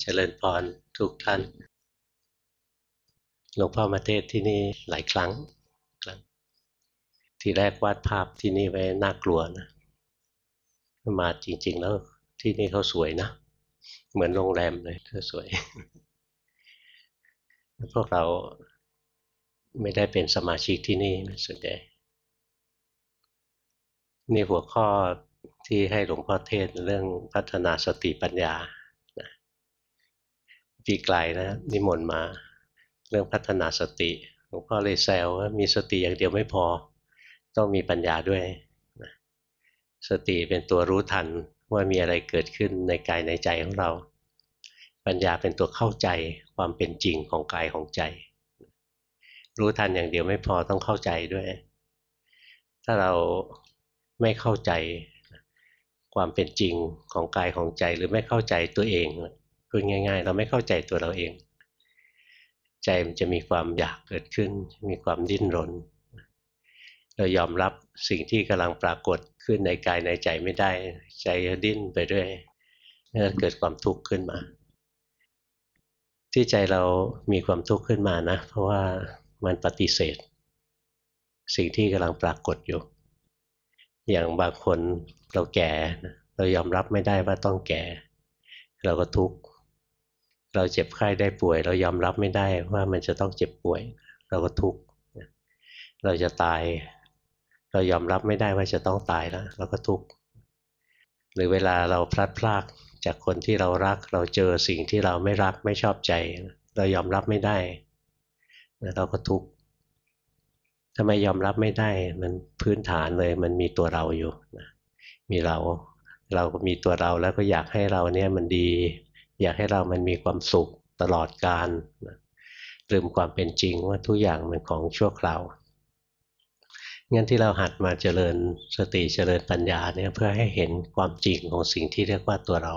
เจริญพรทุกท่าน หลวงพ่อมาเทศที่นี่หลายครั้ง ทีแรกวาดภาพที่นี่ไว้น่ากลัวนะ มาจริง ๆ แล้วที่นี่เขาสวยนะ เหมือนโรงแรมเลยเขาสวย พวกเราไม่ได้เป็นสมาชิกที่นี่ส่วนใหญ่นี่หัวข้อที่ให้หลวงพ่อเทศเรื่องพัฒนาสติปัญญา ปีไกลนะนิมนต์มา เรื่องพัฒนาสติหลวงพ่อเลยแซวว่ามีสติอย่างเดียวไม่พอ ต้องมีปัญญาด้วย สติเป็นตัวรู้ทันว่ามีอะไรเกิดขึ้นในกายในใจของเรา ปัญญาเป็นตัวเข้าใจความเป็นจริงของกายของใจ รู้ทันอย่างเดียวไม่พอต้องเข้าใจด้วย ถ้าเราไม่เข้าใจความเป็นจริงของกายของใจหรือไม่เข้าใจตัวเอง พูดง่าย ๆ เราไม่เข้าใจตัวเราเอง ใจมันจะมีความอยากเกิดขึ้น มีความดิ้นรน เรายอมรับสิ่งที่กำลังปรากฏขึ้นในกายในใจไม่ได้ ใจจะดิ้นไปเรื่อยเกิดความทุกข์ขึ้นมา ที่ใจเรามีความทุกข์ขึ้นมานะ เพราะว่ามันปฏิเสธ สิ่งที่กำลังปรากฏอยู่ อย่างบางคนเราแก่ เรายอมรับไม่ได้ว่าต้องแก่ เราก็ทุกข์ เราเจ็บไข้ได้ป่วย เรายอมรับไม่ได้ว่ามันจะต้องเจ็บป่วย เราก็ทุกข์เราจะตาย เรายอมรับไม่ได้ว่าจะต้องตายแล้วเราก็ทุกข์หรือเวลาเราพลัดพรากจากคนที่เรารัก เราเจอสิ่งที่เราไม่รักไม่ชอบใจ เรายอมรับไม่ได้เราก็ทุกข์ทำไมยอมรับไม่ได้ มันพื้นฐานเลย มันมีตัวเราอยู่นะมีเรา เราก็มีตัวเราแล้วก็อยากให้เราเนี่ยมันดี อยากให้เรามันมีความสุขตลอดกาลลืมความเป็นจริงว่าทุกอย่างมันของชั่วคราวงั้นที่เราหัดมาเจริญสติเจริญปัญญาเนี่ยเพื่อให้เห็นความจริงของสิ่งที่เรียกว่าตัวเรา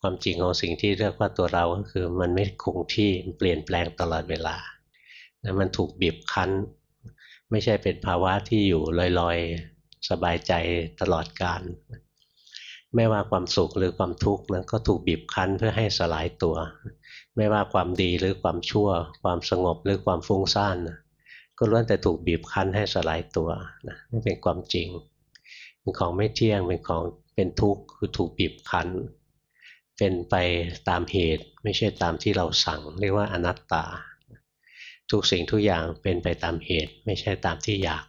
ความจริงของสิ่งที่เรียกว่าตัวเราก็คือมันไม่คงที่เปลี่ยนแปลงตลอดเวลานะมันถูกบีบคั้น ไม่ใช่เป็นภาวะที่อยู่ลอยสบายใจตลอดการ ไม่ว่าความสุขหรือความทุกข์นั้นก็ถูกบีบคั้นเพื่อให้สลายตัว ไม่ว่าความดีหรือความชั่ว ความสงบหรือความฟุ้งซ่านก็ล้วนแต่ถูกบีบคั้นให้สลายตัวนะนี่เป็นความจริงเป็นของไม่เที่ยงเป็นของเป็นทุกข์คือถูกบีบคั้น เป็นไปตามเหตุไม่ใช่ตามที่เราสั่ง เรียกว่าอนัตตา ทุกสิ่งทุกอย่างเป็นไปตามเหตุ ไม่ใช่ตามที่อยาก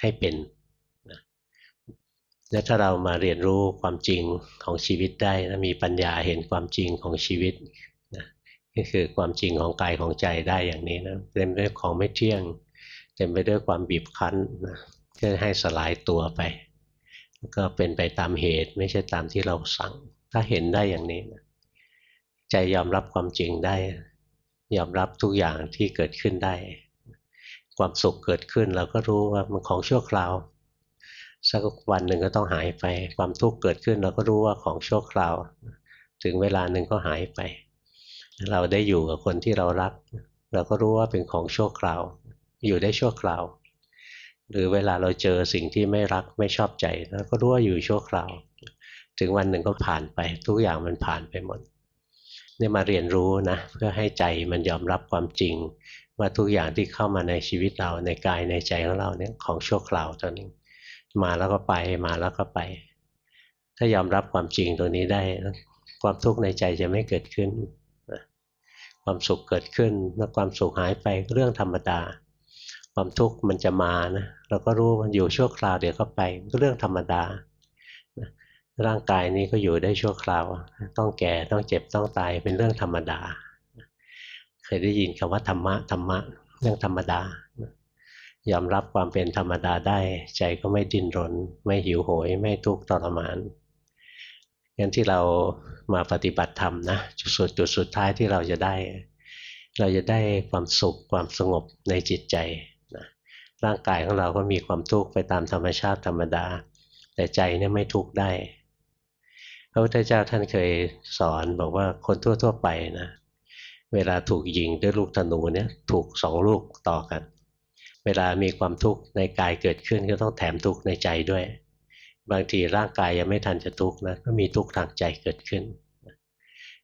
ให้เป็น ถ้าเรามาเรียนรู้ความจริงของชีวิตได้นะมีปัญญาเห็นความจริงของชีวิตนะนี่คือความจริงของกายของใจได้อย่างนี้นะเต็มไปด้วยของไม่เที่ยง เต็มไปด้วยความบีบคั้นนะเพื่อให้สลายตัวไป ก็เป็นไปตามเหตุไม่ใช่ตามที่เราสั่ง ถ้าเห็นได้อย่างนี้นะใจยอมรับความจริงได้ ยอมรับทุกอย่างที่เกิดขึ้นได้ ความสุขเกิดขึ้นเราก็รู้ว่ามันของชั่วคราว สักวันหนึ่งก็ต้องหายไป ความทุกข์เกิดขึ้นเราก็รู้ว่าของชั่วคราว ถึงเวลาหนึ่งก็หายไป เราได้อยู่กับคนที่เรารัก เราก็รู้ว่าเป็นของชั่วคราว อยู่ได้ชั่วคราว หรือเวลาเราเจอสิ่งที่ไม่รักไม่ชอบใจเราก็รู้ว่าอยู่ชั่วคราว ถึงวันหนึ่งก็ผ่านไป ทุกอย่างมันผ่านไปหมดนี่มาเรียนรู้นะเพื่อให้ใจมันยอมรับความจริง ว่าทุกอย่างที่เข้ามาในชีวิตเราในกายในใจของเราเนี่ยของชั่วคราวตอนนี้ มาแล้วก็ไปมาแล้วก็ไป ถ้ายอมรับความจริงตัวนี้ได้ ความทุกข์ในใจจะไม่เกิดขึ้น ความสุขเกิดขึ้นเมื่อความสุขหายไปเรื่องธรรมดา ความทุกข์มันจะมานะเราก็รู้มันอยู่ชั่วคราวเดี๋ยวก็ไปก็เรื่องธรรมดาร่างกายนี้ก็อยู่ได้ชั่วคราว ต้องแก่ต้องเจ็บต้องตายเป็นเรื่องธรรมดา เคยได้ยินคำว่าธรรมะธรรมะเรื่องธรรมดา ยอมรับความเป็นธรรมดาได้ ใจก็ไม่ดิ้นรน ไม่หิวโหย ไม่ทุกข์ทรมานงั้นที่เรามาปฏิบัติธรรมนะจุดสุดจุดสุดท้ายที่เราจะได้ เราจะได้ความสุขความสงบในจิตใจนะร่างกายของเราก็มีความทุกข์ไปตามธรรมชาติธรรมดา แต่ใจเนี่ยไม่ทุกข์ได้พระพุทธเจ้าท่านเคยสอนบอกว่าคนทั่ว ๆ ไปนะเวลาถูกยิงด้วยลูกธนูเนี่ยถูกสองลูกต่อกัน เวลามีความทุกข์ในกายเกิดขึ้นก็ต้องแถมทุกข์ในใจด้วย บางทีร่างกายยังไม่ทันจะทุกข์นะก็มีทุกข์ทางใจเกิดขึ้น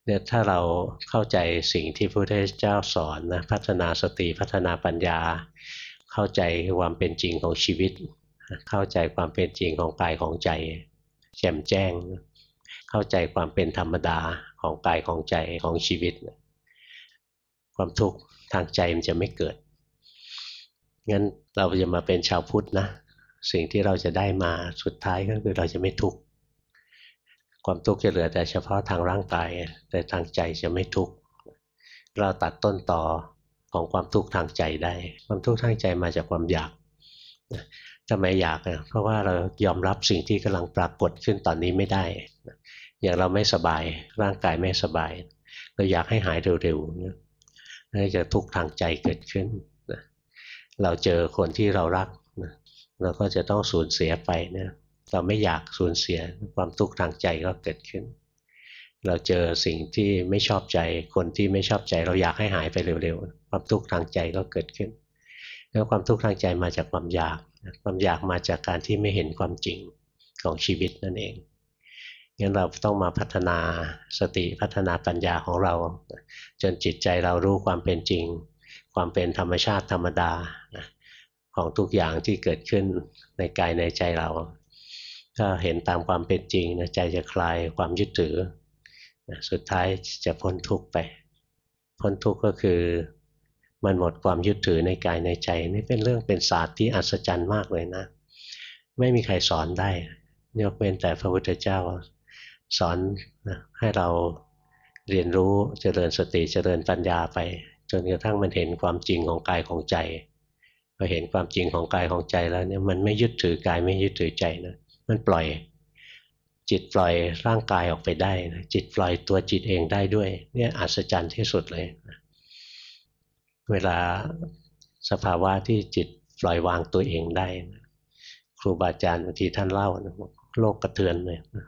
เนี่ยถ้าเราเข้าใจสิ่งที่พระพุทธเจ้าสอนนะพัฒนาสติพัฒนาปัญญา เข้าใจความเป็นจริงของชีวิต เข้าใจความเป็นจริงของกายของใจ แจ่มแจ้ง เข้าใจความเป็นธรรมดาของกายของใจของชีวิต ความทุกข์ทางใจมันจะไม่เกิด งั้นเราจะมาเป็นชาวพุทธนะ สิ่งที่เราจะได้มาสุดท้ายก็คือเราจะไม่ทุกข์ความทุกข์จะเหลือแต่เฉพาะทางร่างกาย แต่ทางใจจะไม่ทุกข์เราตัดต้นต่อของความทุกข์ทางใจได้ ความทุกข์ทางใจมาจากความอยากทำไมอยากอะเพราะว่าเรายอมรับสิ่งที่กำลังปรากฏขึ้นตอนนี้ไม่ได้ อย่างเราไม่สบายร่างกายไม่สบาย เราอยากให้หายเร็วๆนี่จะทุกข์ทางใจเกิดขึ้น เราเจอคนที่เรารักเราก็จะต้องสูญเสียไปเนี่ยเราไม่อยากสูญเสียความทุกข์ทางใจก็เกิดขึ้น เราเจอสิ่งที่ไม่ชอบใจ คนที่ไม่ชอบใจ เราอยากให้หายไปเร็วๆ ความทุกข์ทางใจก็เกิดขึ้น แล้วความทุกข์ทางใจมาจากความอยาก ความอยากมาจากการที่ไม่เห็นความจริงของชีวิตนั่นเองงั้นเราต้องมาพัฒนาสติพัฒนาปัญญาของเรา จนจิตใจเรารู้ความเป็นจริง ความเป็นธรรมชาติธรรมดาของทุกอย่างที่เกิดขึ้นในกายในใจเรา ถ้าเห็นตามความเป็นจริงนะใจจะคลายความยึดถือสุดท้ายจะพ้นทุกข์ไป พ้นทุกข์ก็คือมันหมดความยึดถือในกายในใจ นี่เป็นเรื่องเป็นศาสตร์ที่อัศจรรย์มากเลยนะ ไม่มีใครสอนได้ยกเว้นแต่พระพุทธเจ้าสอนให้เราเรียนรู้เจริญสติเจริญปัญญาไป จนกระทั่งมันเห็นความจริงของกายของใจพอเห็นความจริงของกายของใจแล้วเนี่ยมันไม่ยึดถือกายไม่ยึดถือใจนะมันปล่อย จิตปล่อยร่างกายออกไปได้นะจิตปล่อยตัวจิตเองได้ด้วย เนี่ยอัศจรรย์ที่สุดเลยนะเวลาสภาวะที่จิตปล่อยวางตัวเองได้นะครูบาอาจารย์บางทีท่านเล่านะโลกกระเทือนเลยนะ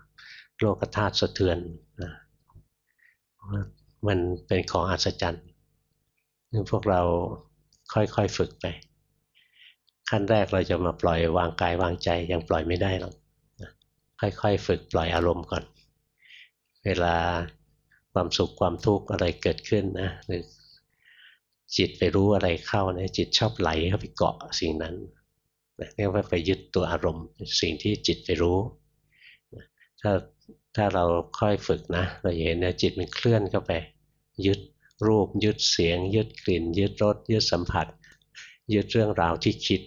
โลกธาตุสะเทือนนะมันเป็นของอัศจรรย์ นี่พวกเราค่อยๆฝึกไป ขั้นแรกเราจะมาปล่อยวางกายวางใจยังปล่อยไม่ได้หรอกค่อยๆฝึกปล่อยอารมณ์ก่อน เวลาความสุขความทุกข์อะไรเกิดขึ้นนะหรือจิตไปรู้อะไรเข้าเนี่ยจิตชอบไหลเข้าไปเกาะสิ่งนั้นเรียกว่าไปยึดตัวอารมณ์ สิ่งที่จิตไปรู้ ถ้าถ้าเราค่อยฝึกนะเราเห็นนะจิตมันเคลื่อนเข้าไป ยึด รูป ยึดเสียง ยึดกลิ่น ยึดรสยึดสัมผัส ยึดเรื่องราวที่คิด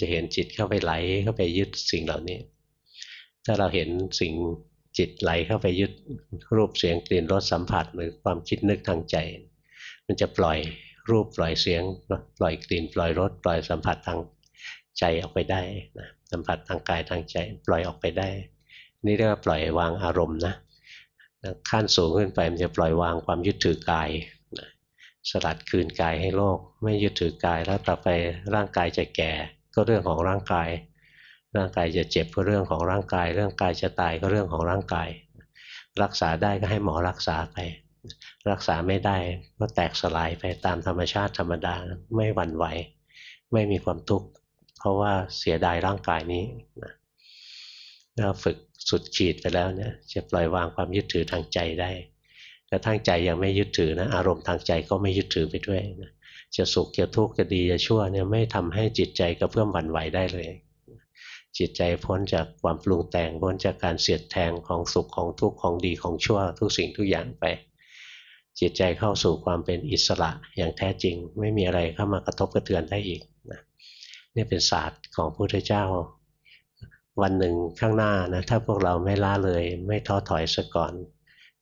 จะเห็นจิตเข้าไปไหลเข้าไปยึดสิ่งเหล่านี้ ถ้าเราเห็นสิ่งจิตไหลเข้าไปยึดรูปเสียงกลิ่นรสสัมผัสหรือความคิดนึกทางใจ มันจะปล่อยรูปปล่อยเสียง ปล่อยกลิ่น ปล่อยรสปล่อยสัมผัสทางใจออกไปได้นะสัมผัสทางกายทางใจ ปล่อยออกไปได้ นี่เรียกว่าปล่อยวางอารมณ์นะ ขั้นสูงขึ้นไปมันจะปล่อยวางความยึดถือกายนะสลัดคืนกายให้โลก ไม่ยึดถือกายแล้วต่อไปร่างกายจะแก่ก็เรื่องของร่างกาย ร่างกายจะเจ็บก็เรื่องของร่างกาย เรื่องกายจะตายก็เรื่องของร่างกาย รักษาได้ก็ให้หมอรักษาไป รักษาไม่ได้ก็แตกสลายไปตามธรรมชาติธรรมดาไม่หวั่นไหว ไม่มีความทุกข์เพราะว่าเสียดายร่างกายนี้นะเราฝึก สุดขีดไปแล้วเนี่ยจะปล่อยวางความยึดถือทางใจได้กระทั่งใจยังไม่ยึดถือนะอารมณ์ทางใจก็ไม่ยึดถือไปด้วยนะจะสุขจะทุกข์จะดีจะชั่วเนี่ยไม่ทำให้จิตใจกระเพื่อมหวั่นไหวได้เลย จิตใจพ้นจากความปรุงแต่งพ้นจากการเสียดแทงของสุขของทุกข์ของดีของชั่ว ทุกสิ่งทุกอย่างไป จิตใจเข้าสู่ความเป็นอิสระอย่างแท้จริง ไม่มีอะไรเข้ามากระทบกระเทือนได้อีกนะนี่เป็นศาสตร์ของพระพุทธเจ้า วันหนึ่งข้างหน้านะถ้าพวกเราไม่ล้าเลย ไม่ท้อถอยซะก่อน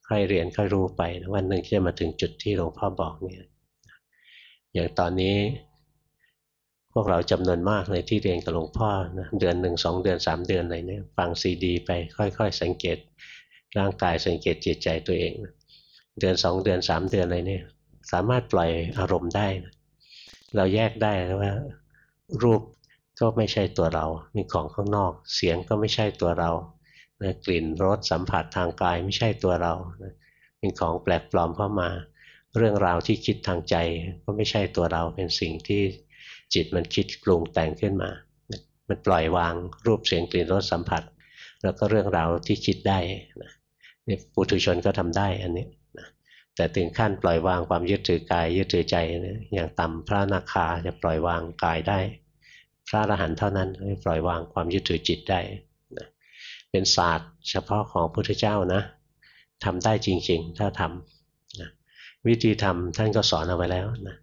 ค่อยเรียนค่อยรู้ไปวันหนึ่งจะมาถึงจุดที่หลวงพ่อบอกเนี่ยอย่างตอนนี้ พวกเราจำนวนมากเลยที่เรียนกับหลวงพ่อนะเดือนหนึ่งสองเดือนสามเดือนอะไรเนี่ยฟังซีดี ไปค่อยๆ สังเกตร่างกายสังเกตจิตใจตัวเอง เดือนสองเดือนสามเดือนอะไรเนี่ยสามารถปล่อยอารมณ์ได้นะเราแยกได้ว่ารูป ก็ไม่ใช่ตัวเรา มีของข้างนอก เสียงก็ไม่ใช่ตัวเรานะกลิ่นรสสัมผัสทางกายไม่ใช่ตัวเรานะเป็นของแปลกปลอมเข้ามา เรื่องราวที่คิดทางใจก็ไม่ใช่ตัวเราเป็นสิ่งที่จิตมันคิดปรุงแต่งขึ้นมา มันปล่อยวางรูปเสียงกลิ่นรสสัมผัส แล้วก็เรื่องราวที่คิดได้นะนี่ปุถุชนก็ทำได้อันนี้นะแต่ถึงขั้นปล่อยวางความยึดถือกายยึดถือใจนะอย่างต่ำพระนาคาจะปล่อยวางกายได้ พระอรหันต์เท่านั้นที่ปล่อยวางความยึดถือจิตได้นะเป็นศาสตร์เฉพาะของพระพุทธเจ้านะทำได้จริง ๆ ถ้าทำนะวิธีทำท่านก็สอนเอาไว้แล้วนะ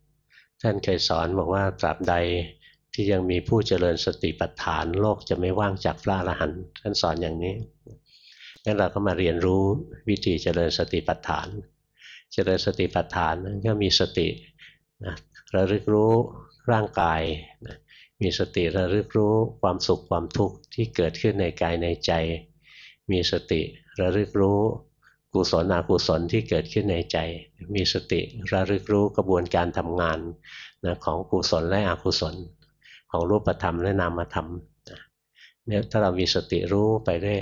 ท่านเคยสอนบอกว่าตราบใดที่ยังมีผู้เจริญสติปัฏฐานโลกจะไม่ว่างจากพระอรหันต์ท่านสอนอย่างนี้งั้นเราก็มาเรียนรู้วิธีเจริญสติปัฏฐาน เจริญสติปัฏฐานก็มีสตินะระลึกรู้ร่างกายนะ มีสติระลึกรู้ความสุขความทุกข์ที่เกิดขึ้นในกายในใจ มีสติระลึกรู้กุศลอกุศลที่เกิดขึ้นในใจ มีสติระลึกรู้กระบวนการทำงานนะของกุศลและอกุศล ของรูปธรรมและนามธรรมเนี่ยถ้าเรามีสติรู้ไปเรื่อย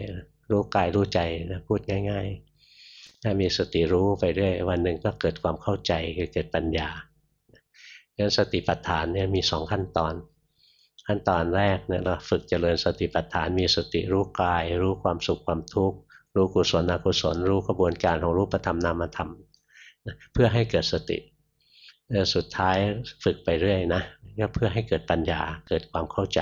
รู้กายรู้ใจนะพูดง่าย ๆ ถ้ามีสติรู้ไปเรื่อยวันหนึ่งก็เกิดความเข้าใจคือเกิดปัญญาดังสติปัฏฐานเนี่ยมีสองขั้นตอน ขั้นตอนแรกเนี่ยเราฝึกเจริญสติปัฏฐานมีสติรู้กาย รู้ความสุขความทุกข์รู้กุศลอกุศล รู้กระบวนการของรูปธรรมนามธรรมเพื่อให้เกิดสติสุดท้ายฝึกไปเรื่อยนะก็เพื่อให้เกิดปัญญาเกิดความเข้าใจ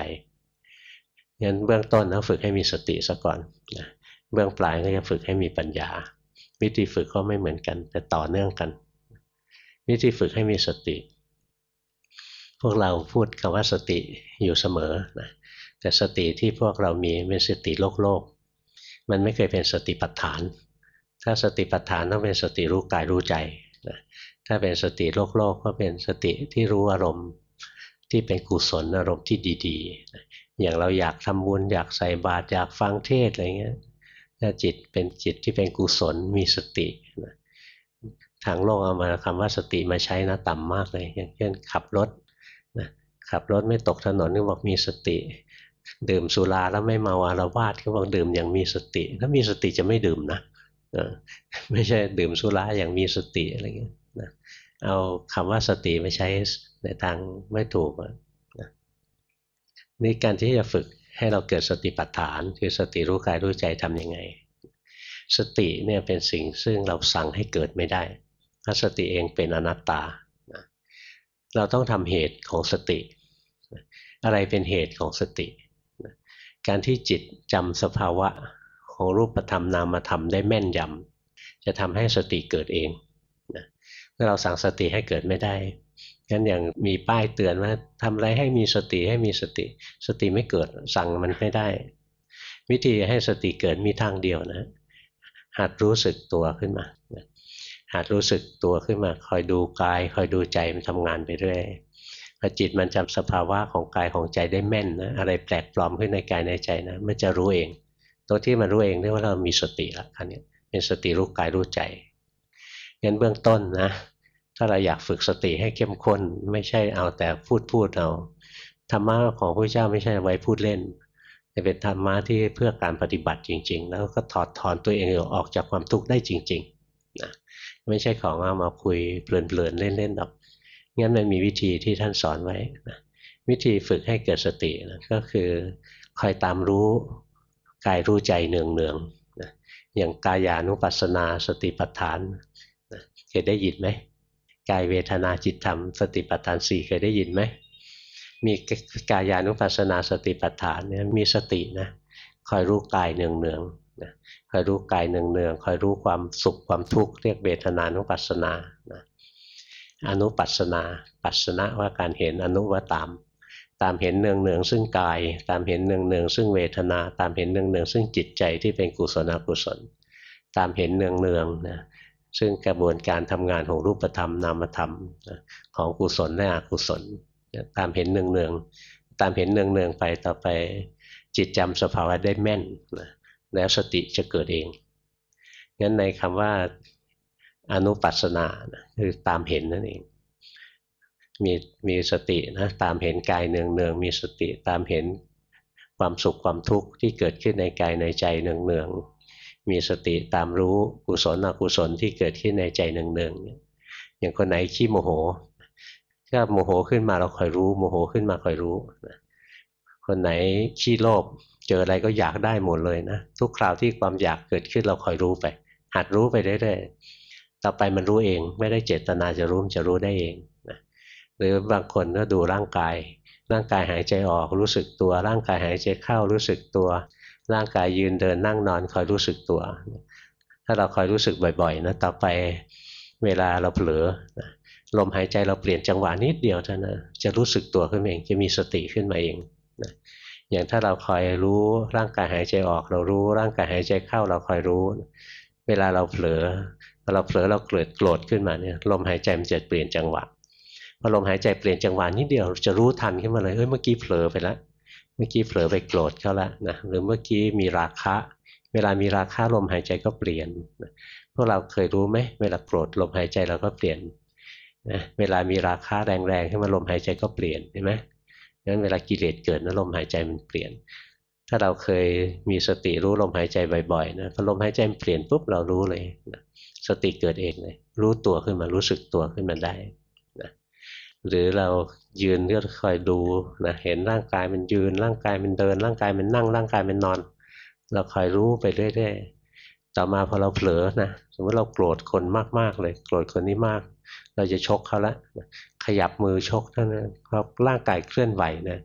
งั้นเบื้องต้นเราฝึกให้มีสติซะก่อนนะเบื้องปลายก็จะฝึกให้มีปัญญา วิธีฝึกก็ไม่เหมือนกัน แต่ต่อเนื่องกัน วิธีฝึกให้มีสติ พวกเราพูดคำว่าสติอยู่เสมอนะแต่สติที่พวกเรามีเป็นสติโลกโลก มันไม่เคยเป็นสติปัฏฐาน ถ้าสติปัฏฐานต้องเป็นสติรู้กายรู้ใจนะถ้าเป็นสติโลกโลกก็เป็นสติที่รู้อารมณ์ที่เป็นกุศลอารมณ์ที่ดีๆ อย่างเราอยากทำบุญอยากใส่บาตรอยากฟังเทศอะไรเงี้ยถ้าจิตเป็นจิตที่เป็นกุศลมีสตินะทางโลกเอามาคำว่าสติมาใช้นะต่ำมากเลยอย่างเช่นขับรถ ขับรถไม่ตกถนนก็บอกมีสติ ดื่มสุราแล้วไม่เมาอารวาสก็บอกดื่มอย่างมีสติ ถ้ามีสติจะไม่ดื่มนะไม่ใช่ดื่มสุราอย่างมีสติอะไรเงี้ยนะเอาคำว่าสติมาใช้ในทางไม่ถูกนะนี่การที่จะฝึกให้เราเกิดสติปัฏฐาน คือสติรู้กายรู้ใจทำยังไง สติเนี่ยเป็นสิ่งซึ่งเราสั่งให้เกิดไม่ได้ถ้าสติเองเป็นอนัตตานะเราต้องทำเหตุของสติ อะไรเป็นเหตุของสติ การที่จิตจำสภาวะของรูปธรรมนามธรรมได้แม่นยำจะทำให้สติเกิดเองนะเมื่อเราสั่งสติให้เกิดไม่ได้งั้นอย่างมีป้ายเตือนว่าทำอะไรให้มีสติให้มีสติ สติไม่เกิดสั่งมันไม่ได้ วิธีให้สติเกิดมีทางเดียวนะหัดรู้สึกตัวขึ้นมาหัดรู้สึกตัวขึ้นมา คอยดูกาย คอยดูใจมันทำงานไปเรื่อย พอจิตมันจำสภาวะของกายของใจได้แม่นนะอะไรแปลกปลอมขึ้นในกายในใจนะมันจะรู้เองตัวที่มันรู้เองเรียกว่าเรามีสติละอันนี้เป็นสติรู้กายรู้ใจงั้นเบื้องต้นนะ ถ้าเราอยากฝึกสติให้เข้มข้นไม่ใช่เอาแต่พูดพูดเอาธรรมะของพระเจ้าไม่ใช่ไว้พูดเล่นแต่เป็นธรรมะที่เพื่อการปฏิบัติจริง ๆ แล้วก็ถอดถอนตัวเองออกจากความทุกข์ได้จริงๆนะไม่ใช่ของเอามาคุยเพลินๆเล่นๆหรอก งั้นมันมีวิธีที่ท่านสอนไว้นะวิธีฝึกให้เกิดสตินะก็คือคอยตามรู้กายรู้ใจเนืองๆนะอย่างกายานุปัสสนาสติปัฏฐานนะเคยได้ยินไหมกายเวทนาจิตธรรมสติปัฏฐานสี่เคยได้ยินไหมมีกายานุปัสสนาสติปัฏฐานเนี่ยมีสตินะคอยรู้กายเนืองเนืองนะคอยรู้กายเนืองเนืองคอยรู้ความสุขความทุกข์เรียกเวทนานุปัสสนานะ อนุปัสนา ปัสนะว่าการเห็นอนุว่าตาม ตามเห็นเนืองเนืองซึ่งกาย ตามเห็นเนืองเนืองซึ่งเวทนา ตามเห็นเนืองเนืองซึ่งจิตใจที่เป็นกุศลอกุศล ตามเห็นเนืองเนืองนะซึ่งกระบวนการทำงานของรูปธรรมนามธรรมของกุศลและอกุศล ตามเห็นเนืองๆตามเห็นเนืองๆไปต่อไปจิตจำสภาวะได้แม่นแล้วสติจะเกิดเองงั้นในคำว่า อนุปัสสนาคือตามเห็นนั่นเอง มีมีสตินะตามเห็นกายเนืองเนืองมีสติตามเห็นความสุขความทุกข์ที่เกิดขึ้นในกายในใจเนืองเนืองมีสติตามรู้กุศลอกุศลที่เกิดขึ้นในใจเนืองๆอย่างคนไหนขี้โมโหก็โมโหขึ้นมาเราคอยรู้ โมโหขึ้นมาคอยรู้คนไหนขี้โลภเจออะไรก็อยากได้หมดเลยนะทุกคราวที่ความอยากเกิดขึ้นเราคอยรู้ไป หัดรู้ไปเรื่อยๆ ต่อไปมันรู้เองไม่ได้เจตนาจะรู้จะรู้ได้เองนะหรือบางคนก็ดูร่างกาย ร่างกายหายใจออกรู้สึกตัว ร่างกายหายใจเข้ารู้สึกตัว ร่างกายยืนเดินนั่งนอนคอยรู้สึกตัว ถ้าเราคอยรู้สึกบ่อยๆนะต่อไปเวลาเราเผลอลมหายใจเราเปลี่ยนจังหวะนิดเดียวเท่านั้นจะรู้สึกตัวขึ้นเองจะมีสติขึ้นมาเองนะอย่างถ้าเราคอยรู้ร่างกายหายใจออก เรารู้ร่างกายหายใจเข้าเราคอยรู้ เวลาเราเผลอ พอเราเผลอเราเกิดโกรธขึ้นมาเนี่ยลมหายใจมันจะเปลี่ยนจังหวะพอลมหายใจเปลี่ยนจังหวะนิดเดียวจะรู้ทันขึ้นมาเลยเฮ้ยเมื่อกี้เผลอไปแล้วเมื่อกี้เผลอไปโกรธเขาละนะหรือเมื่อกี้มีราคะ เวลามีราคะลมหายใจก็เปลี่ยนพวกเราเคยรู้ไหมเวลาโกรธลมหายใจเราก็เปลี่ยนนะเวลามีราคะแรงๆขึ้นมาลมหายใจก็เปลี่ยนเห็นไหมงั้นเวลากิเลสเกิดนะลมหายใจมันเปลี่ยน ถ้าเราเคยมีสติรู้ลมหายใจบ่อยๆนะพอลมหายใจมันเปลี่ยนปุ๊บเรารู้เลยนะ สติเกิดเองเลยรู้ตัวขึ้นมารู้สึกตัวขึ้นมาได้นะหรือเรายืนก็คอยดูนะเห็นร่างกายมันยืนร่างกายมันเดิน ร่างกายมันนั่งร่างกายมันนอน เราคอยรู้ไปเรื่อยๆต่อมาพอเราเผลอนะสมมติเราโกรธคนมากๆเลย โกรธคนนี้มาก เราจะชกเขาละขยับมือชกเท่านั้นเพราะร่างกายเคลื่อนไหวนะ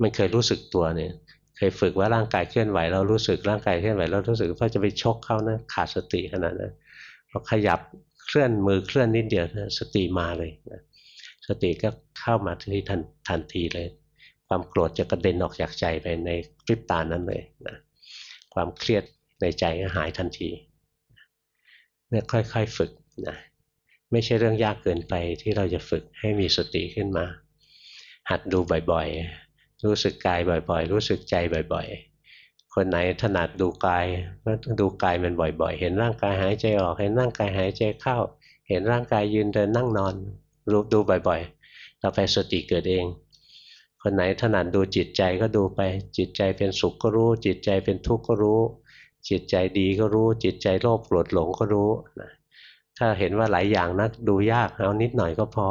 มันเคยรู้สึกตัวเนี่ยเคยฝึกว่าร่างกายเคลื่อนไหวเรารู้สึกร่างกายเคลื่อนไหวเรารู้สึกพอจะไปชกเขานะขาดสติขนาดนั้น พอขยับเคลื่อนมือเคลื่อนนิดเดียวนะสติมาเลยนะสติก็เข้ามาที่ทันทันทีเลย ความโกรธจะกระเด็นออกจากใจไปในพริบตานั้นเลยนะความเครียดในใจก็หายทันทีเนี่ยค่อยๆฝึกนะไม่ใช่เรื่องยากเกินไปที่เราจะฝึกให้มีสติขึ้นมา หัดดูบ่อยๆ รู้สึกกายบ่อยๆ รู้สึกใจบ่อยๆ คนไหนถนัดดูกายก็ดูกายมันบ่อย ๆ เห็นร่างกายหายใจออก เห็นร่างกายหายใจเข้า เห็นร่างกายยืนเดินนั่งนอน รู้ดูบ่อยๆต่อไปสติเกิดเอง คนไหนถนัดดูจิตใจก็ดูไปจิตใจเป็นสุขก็รู้ จิตใจเป็นทุกข์ก็รู้ จิตใจดีก็รู้ จิตใจโลภโกรธหลงก็รู้นะถ้าเห็นว่าหลายอย่างนะดูยากเอานิดหน่อยก็พอ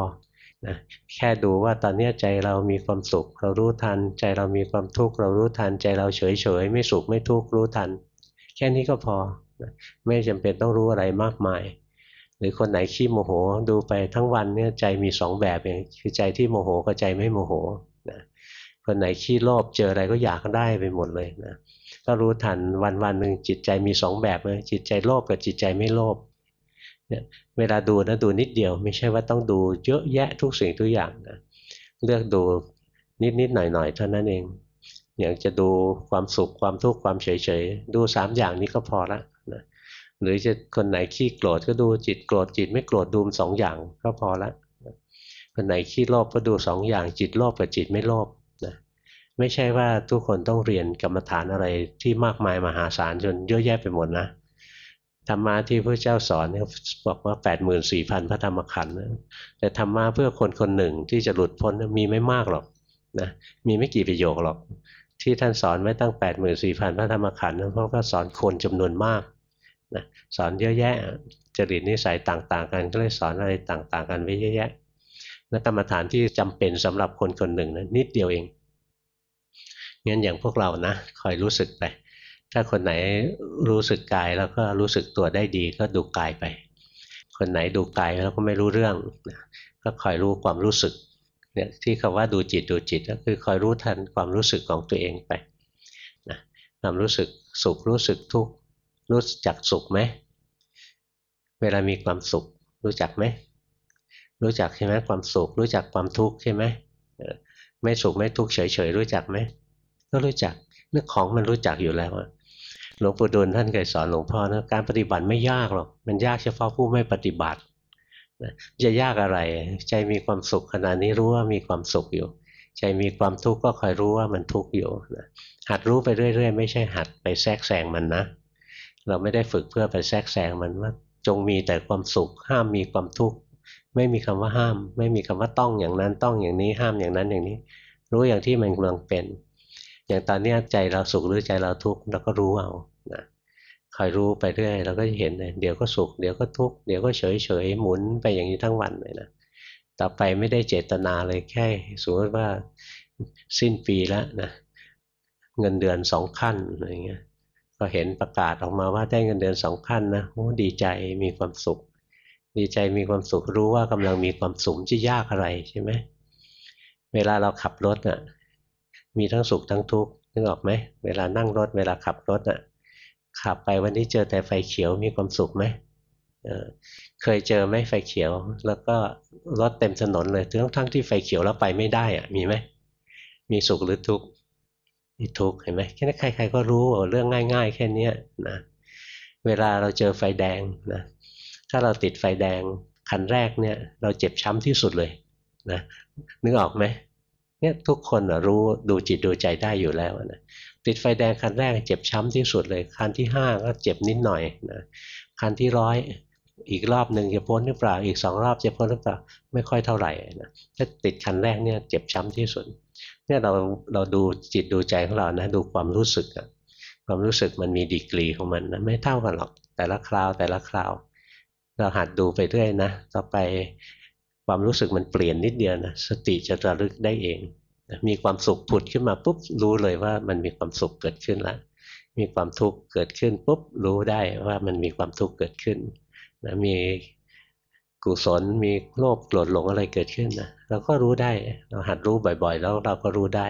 นะแค่ดูว่าตอนนี้ใจเรามีความสุข เรารู้ทัน ใจเรามีความทุกข์เรารู้ทัน ใจเราเฉยเฉยไม่สุขไม่ทุกข์รู้ทัน แค่นี้ก็พอนะไม่จำเป็นต้องรู้อะไรมากมาย หรือคนไหนขี้โมโหดูไปทั้งวันเนี่ยใจมีสองแบบเองคือใจที่โมโหกับใจไม่โมโหนะคนไหนขี้โลภเจออะไรก็อยากได้ไปหมดเลยนะก็รู้ทันวันวันหนึ่งจิตใจมีสองแบบเลยจิตใจโลภกับจิตใจไม่โลภ เนี่ยเวลาดูนะดูนิดเดียว ไม่ใช่ว่าต้องดูเยอะแยะทุกสิ่งทุกอย่างนะเลือกดูนิดนิดหน่อยหน่อยเท่านั้นเองอย่างจะดูความสุขความทุกข์ความเฉยเฉยดูสามอย่างนี้ก็พอละนะหรือจะคนไหนขี้โกรธก็ดูจิตโกรธจิตไม่โกรธดูสองอย่างก็พอละคนไหนขี้โลภก็ดูสองอย่างจิตโลภกับจิตไม่โลภนะไม่ใช่ว่าทุกคนต้องเรียนกรรมฐานอะไรที่มากมายมหาศาลจนเยอะแยะไปหมดนะ ธรรมะที่พระเจ้าสอนเนี่ยบอกว่า8 4 0 0 0พระธรรมขันธ์แต่ธรรมะเพื่อคนคนหนึ่งที่จะหลุดพ้นมีไม่มากหรอกนะมีไม่กี่ประโยคหรอก ที่ท่านสอนไว้ตั้ง8 4 0 0 0พระธรรมขันธ์เพราะว่าสอนคนจำนวนมากนะสอนเยอะแยะจริตนิสัยต่าง ๆ กันก็เลยสอนอะไรต่าง ๆ กันไว้เยอะแยะนักรรมฐานที่จำเป็นสำหรับคนคนหนึ่งนะนิดเดียวเองงั้นอย่างพวกเรานะคอยรู้สึกไป ถ้าคนไหนรู้สึกกายแล้วก็รู้สึกตัวได้ดีก็ดูกายไป คนไหนดูกายแล้วก็ไม่รู้เรื่อง ก็คอยรู้ความรู้สึกเนี่ยที่คำว่าดูจิตดูจิตก็คือคอยรู้ทันความรู้สึกของตัวเองไปนะความรู้สึกสุขรู้สึกทุกข์รู้จักสุขไหมเวลามีความสุข รู้จักไหมรู้จักใช่ไหมความสุข รู้จักความทุกข์ใช่ไหมไม่สุขไม่ทุกข์เฉยๆรู้จักไหมก็รู้จักเรื่องของมันรู้จักอยู่แล้วอะ หลวงปู่ดูลท่านเคยสอนหลวงพ่อนะการปฏิบัติไม่ยากหรอกมันยากเฉพาะผู้ไม่ปฏิบัติจะยากอะไร ใจมีความสุขขณะนี้รู้ว่ามีความสุขอยู่ ใจมีความทุกข์ก็คอยรู้ว่ามันทุกข์อยู่นะหัดรู้ไปเรื่อย ๆ ไม่ใช่หัดไปแทรกแซงมันนะ เราไม่ได้ฝึกเพื่อไปแทรกแซงมันว่าจงมีแต่ความสุข ห้ามมีความทุกข์ไม่มีคำว่าห้าม ไม่มีคำว่าต้องอย่างนั้นต้องอย่างนี้ห้ามอย่างนั้นอย่างนี้ รู้อย่างที่มันกำลังเป็น อย่างตอนนี้ใจเราสุขหรือใจเราทุกข์เราก็รู้เอา นะคอยรู้ไปเรื่อยเราก็จะเห็นเลยเดี๋ยวก็สุขเดี๋ยวก็ทุกข์เดี๋ยวก็เฉยเฉยหมุนไปอย่างนี้ทั้งวันเลยนะต่อไปไม่ได้เจตนาเลยแค่สมมติว่าสิ้นปีแล้วนะเงินเดือนสองขั้นอะไรเงี้ยก็เห็นประกาศออกมาว่าได้เงินเดือนสองขั้นนะโอ้ดีใจมีความสุข ดีใจมีความสุขรู้ว่ากำลังมีความสุขจะยากอะไรใช่ไหมเวลาเราขับรถอะมีทั้งสุขทั้งทุกข์นึกออกไหมเวลานั่งรถเวลาขับรถอะ ขับไปวันนี้เจอแต่ไฟเขียวมีความสุขไหมเคยเจอไหมไฟเขียว แล้วก็รถเต็มถนนเลยทั้งทั้งที่ไฟเขียวแล้วไปไม่ได้อะมีไหมมีสุขหรือทุกข์มีทุกข์เห็นไหมแค่นั้นใคร ๆ ก็รู้เรื่องง่าย ๆ แค่นี้นะเวลาเราเจอไฟแดงนะถ้าเราติดไฟแดงคันแรกเนี่ย เราเจ็บช้ำที่สุดเลยนะนึกออกไหมเนี่ยทุกคนรู้ดูจิตดูใจได้อยู่แล้วนะ ติดไฟแดงคันแรกเจ็บช้ำที่สุดเลยคันที่ห้าก็เจ็บนิดหน่อยนะคันที่ร้อยอีกรอบหนึ่งจะพ้นหรือเปล่า อีกสองรอบจะพ้นหรือเปล่า ไม่ค่อยเท่าไหร่นะถ้าติดคันแรกเนี่ยเจ็บช้ำที่สุด เนี่ยเราเราดูจิตดูใจของเรานะดูความรู้สึกอะความรู้สึกมันมีดีกรีของมันนะไม่เท่ากันหรอกแต่ละคราวแต่ละคราว เราหัดดูไปเรื่อยนะ ต่อไปความรู้สึกมันเปลี่ยนนิดเดียวนะสติจะระลึกได้เอง มีความสุขผุดขึ้นมาปุ๊บรู้เลยว่ามันมีความสุขเกิดขึ้นแล้วมีความทุกข์เกิดขึ้นปุ๊บรู้ได้ว่ามันมีความทุกข์เกิดขึ้นนะมีกุศลมีโลภโกรธหลงอะไรเกิดขึ้นนะเราก็รู้ได้เราหัดรู้บ่อย ๆ แล้วเราก็รู้ได้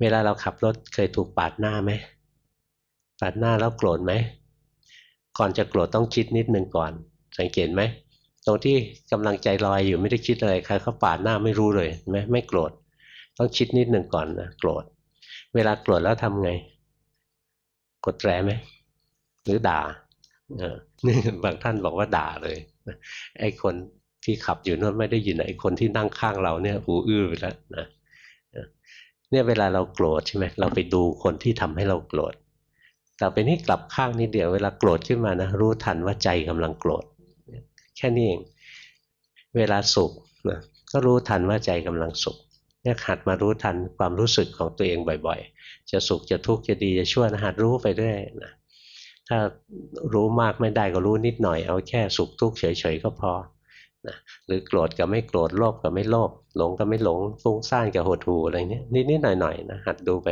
เวลาเราขับรถเคยถูกปาดหน้าไหมปาดหน้าแล้วโกรธไหมก่อนจะโกรธต้องคิดนิดนึงก่อน สังเกตไหมตรงที่กำลังใจลอยอยู่ไม่ได้คิดอะไรใครเขาปาดหน้าไม่รู้เลยไหมไม่โกรธ ต้องคิดนิดหนึ่งก่อนนะโกรธ เวลาโกรธแล้วทำไง กดแตรไหมหรือด่าเออบางท่านบอกว่าด่าเลยไอ้คนที่ขับอยู่นั่นไม่ได้ยินไอ้คนที่นั่งข้างเราเนี่ยหูอื้อไปแล้วนะเนี่ยเวลาเราโกรธใช่ไหมเราไปดูคนที่ทำให้เราโกรธเราไปนี่กลับข้างนิดเดียวเวลาโกรธขึ้นมานะรู้ทันว่าใจกำลังโกรธแค่นี้เอง เวลาสุขนะก็รู้ทันว่าใจกำลังสุข เนี่ยหัดมารู้ทันความรู้สึกของตัวเองบ่อยๆ จะสุขจะทุกข์จะดีจะชั่วนะหัดรู้ไปเรื่อยนะถ้ารู้มากไม่ได้ก็รู้นิดหน่อย เอาแค่สุขทุกข์เฉยๆก็พอนะหรือโกรธกับไม่โกรธโลภกับไม่โลภหลงกับไม่หลงฟุ้งซ่านกับหดหู่อะไรเนี้ยนิดๆหน่อยๆนะหัดดูไป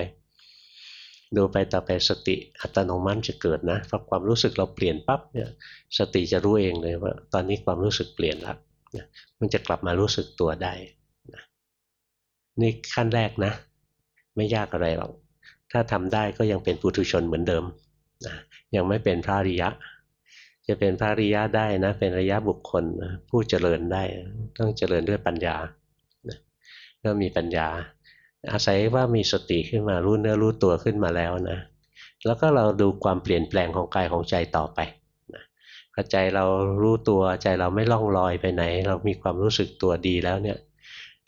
ดูไปต่อไปสติอัตโนมัติจะเกิดนะพอความรู้สึกเราเปลี่ยนปั๊บเนี่ยสติจะรู้เองเลยว่า ตอนนี้ความรู้สึกเปลี่ยนแล้วมันจะกลับมารู้สึกตัวได้ นี่ขั้นแรกนะ ไม่ยากอะไรหรอก ถ้าทำได้ก็ยังเป็นปุถุชนเหมือนเดิมนะยังไม่เป็นพระอริยะ จะเป็นพระอริยะได้นะ เป็นระยะบุคคลผู้เจริญได้ ต้องเจริญด้วยปัญญาก็มีปัญญา อาศัยว่ามีสติขึ้นมารู้เนื้อรู้ตัวขึ้นมาแล้วนะ แล้วก็เราดูความเปลี่ยนแปลงของกายของใจต่อไปนะพอใจเรารู้ตัวใจเราไม่ล่องลอยไปไหน เรามีความรู้สึกตัวดีแล้วเนี่ย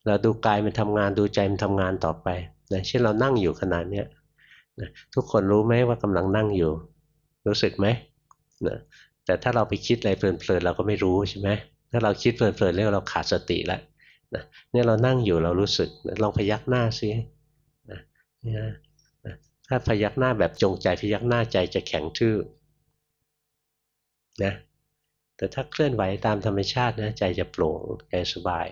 เราดูกายมันทำงานดูใจมันทำงานต่อไปนะเช่นเรานั่งอยู่ขนาดเนี้ยนะทุกคนรู้ไหมว่ากำลังนั่งอยู่ รู้สึกไหมนะแต่ถ้าเราไปคิดอะไรเพลินๆเราก็ไม่รู้ใช่ไหมถ้าเราคิดเพลินๆแล้วเราขาดสติแล้วนะเนี่ยเรานั่งอยู่เรารู้สึกลองพยักหน้าซินะนะถ้าพยักหน้าแบบจงใจพยักหน้าใจจะแข็งทื่อนะแต่ถ้าเคลื่อนไหวตามธรรมชาตินะใจจะโปร่งใจสบาย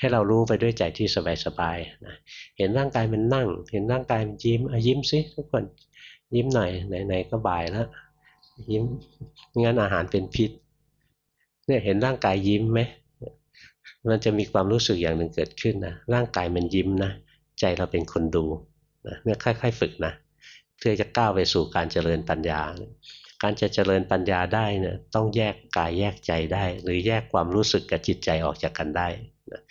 ให้เรารู้ไปด้วยใจที่สบายๆนะเห็นร่างกายมันนั่ง เห็นร่างกายมันยิ้มยิ้มสิทุกคนยิ้มหน่อยไหนๆก็บ่ายแล้วยิ้มงั้นอาหารเป็นพิษเนี่ยเห็นร่างกายยิ้มไหมมันจะมีความรู้สึกอย่างหนึ่งเกิดขึ้นนะร่างกายมันยิ้มนะใจเราเป็นคนดูนะเนี่ยค่อยๆฝึกนะเพื่อจะก้าวไปสู่การเจริญปัญญา การจะเจริญปัญญาได้เนี่ยต้องแยกกายแยกใจได้ หรือแยกความรู้สึกกับจิตใจออกจากกันได้นะ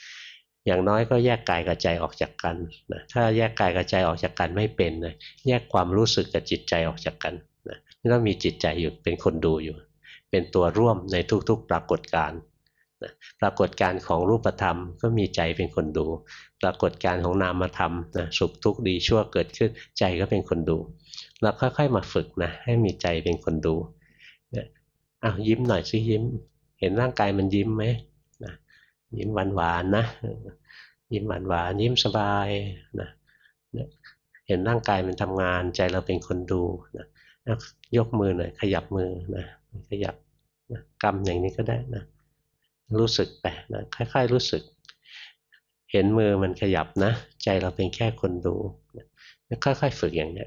อย่างน้อยก็แยกกายกับใจออกจากกันนะถ้าแยกกายกับใจออกจากกันไม่เป็นนะแยกความรู้สึกกับจิตใจออกจากกันนะต้องมีจิตใจอยู่เป็นคนดูอยู่ เป็นตัวร่วมในทุกๆ ปรากฏการณ์นะปรากฏการณ์ของรูปธรรมก็มีใจเป็นคนดู ปรากฏการณ์ของนามธรรมนะสุขทุกข์ดีชั่วเกิดขึ้นใจก็เป็นคนดู เราค่อยๆมาฝึกนะให้มีใจเป็นคนดูนะอ้าวยิ้มหน่อยสิยิ้ม เห็นร่างกายมันยิ้มไหมยิ้มหวานหวานนะ ยิ้มหวานหวานยิ้มสบายนะเห็นร่างกายมันทำงาน ใจเราเป็นคนดูนะยกมือหน่อยขยับมือนะขยับนะกำอย่างนี้ก็ได้นะรู้สึกไปนะค่อยๆรู้สึก เห็นมือมันขยับนะ ใจเราเป็นแค่คนดูนะค่อยๆฝึกอย่างนี้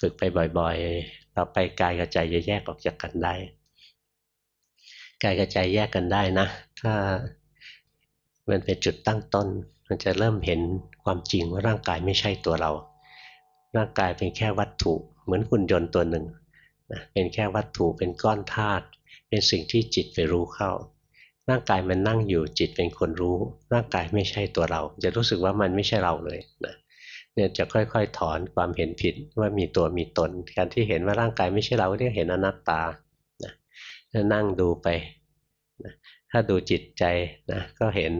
ฝึกไปบ่อยๆ ต่อไปกายกับใจจะแยกออกจากกันได้ กายกับใจแยกกันได้นะ ถ้า มันเป็นจุดตั้งต้น มันจะเริ่มเห็นความจริงว่าร่างกายไม่ใช่ตัวเรา ร่างกายเป็นแค่วัตถุเหมือนหุ่นยนต์ตัวหนึ่งนะเป็นแค่วัตถุเป็นก้อนธาตุเป็นสิ่งที่จิตไปรู้เข้า ร่างกายมันนั่งอยู่จิตเป็นคนรู้ ร่างกายไม่ใช่ตัวเรา จะรู้สึกว่ามันไม่ใช่เราเลยนะเนี่ยจะค่อยๆ ถอนความเห็นผิดว่ามีตัวมีตน การที่เห็นว่าร่างกายไม่ใช่เราเรียกเห็นอนัตตานะนั่งดูไปนะ ถ้าดูจิตใจนะก็เห็น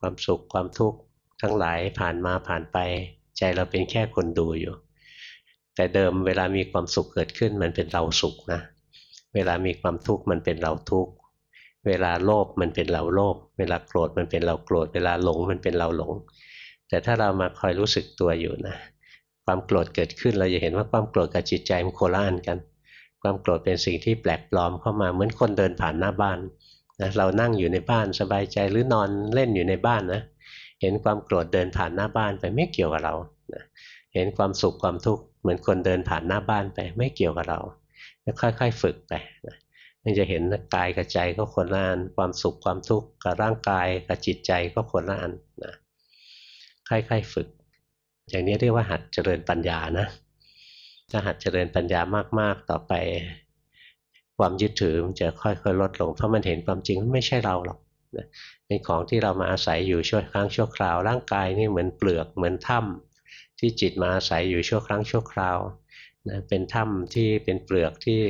ความสุขความทุกข์ทั้งหลายผ่านมาผ่านไป ใจเราเป็นแค่คนดูอยู่ แต่เดิมเวลามีความสุขเกิดขึ้นมันเป็นเราสุขนะเวลามีความทุกข์มันเป็นเราทุกข์เวลาโลภมันเป็นเราโลภเวลาโกรธมันเป็นเราโกรธเวลาหลงมันเป็นเราหลง แต่ถ้าเรามาคอยรู้สึกตัวอยู่นะ ความโกรธเกิดขึ้นเราจะเห็นว่าความโกรธกับจิตใจมันโคละอันกัน ความโกรธเป็นสิ่งที่แปลกปลอมเข้ามาเหมือนคนเดินผ่านหน้าบ้าน นะเรานั่งอยู่ในบ้านสบายใจหรือนอนเล่นอยู่ในบ้านนะเห็นความโกรธเดินผ่านหน้าบ้านไปไม่เกี่ยวกับเรานะเห็นความสุขความทุกข์เหมือนคนเดินผ่านหน้าบ้านไปไม่เกี่ยวกับเราค่อยๆฝึกไปนะมันจะเห็นกายกับใจก็คนละอันความสุขความทุกข์กับร่างกายกับจิตใจก็คนละอันนะค่อยๆฝึก อย่างนี้เรียกว่าหัดเจริญปัญญานะถ้าหัดเจริญปัญญามากๆต่อไป ความยึดถือมันจะค่อยๆลดลง เพราะมันเห็นความจริงไม่ใช่เราหรอกเป็นของที่เรามาอาศัยอยู่ชั่วครั้งชั่วคราว ร่างกายนี่เหมือนเปลือกเหมือนถ้ำที่จิตมาอาศัยอยู่ชั่วครั้งชั่วคราวนะเป็นถ้ำที่เป็นเปลือกที่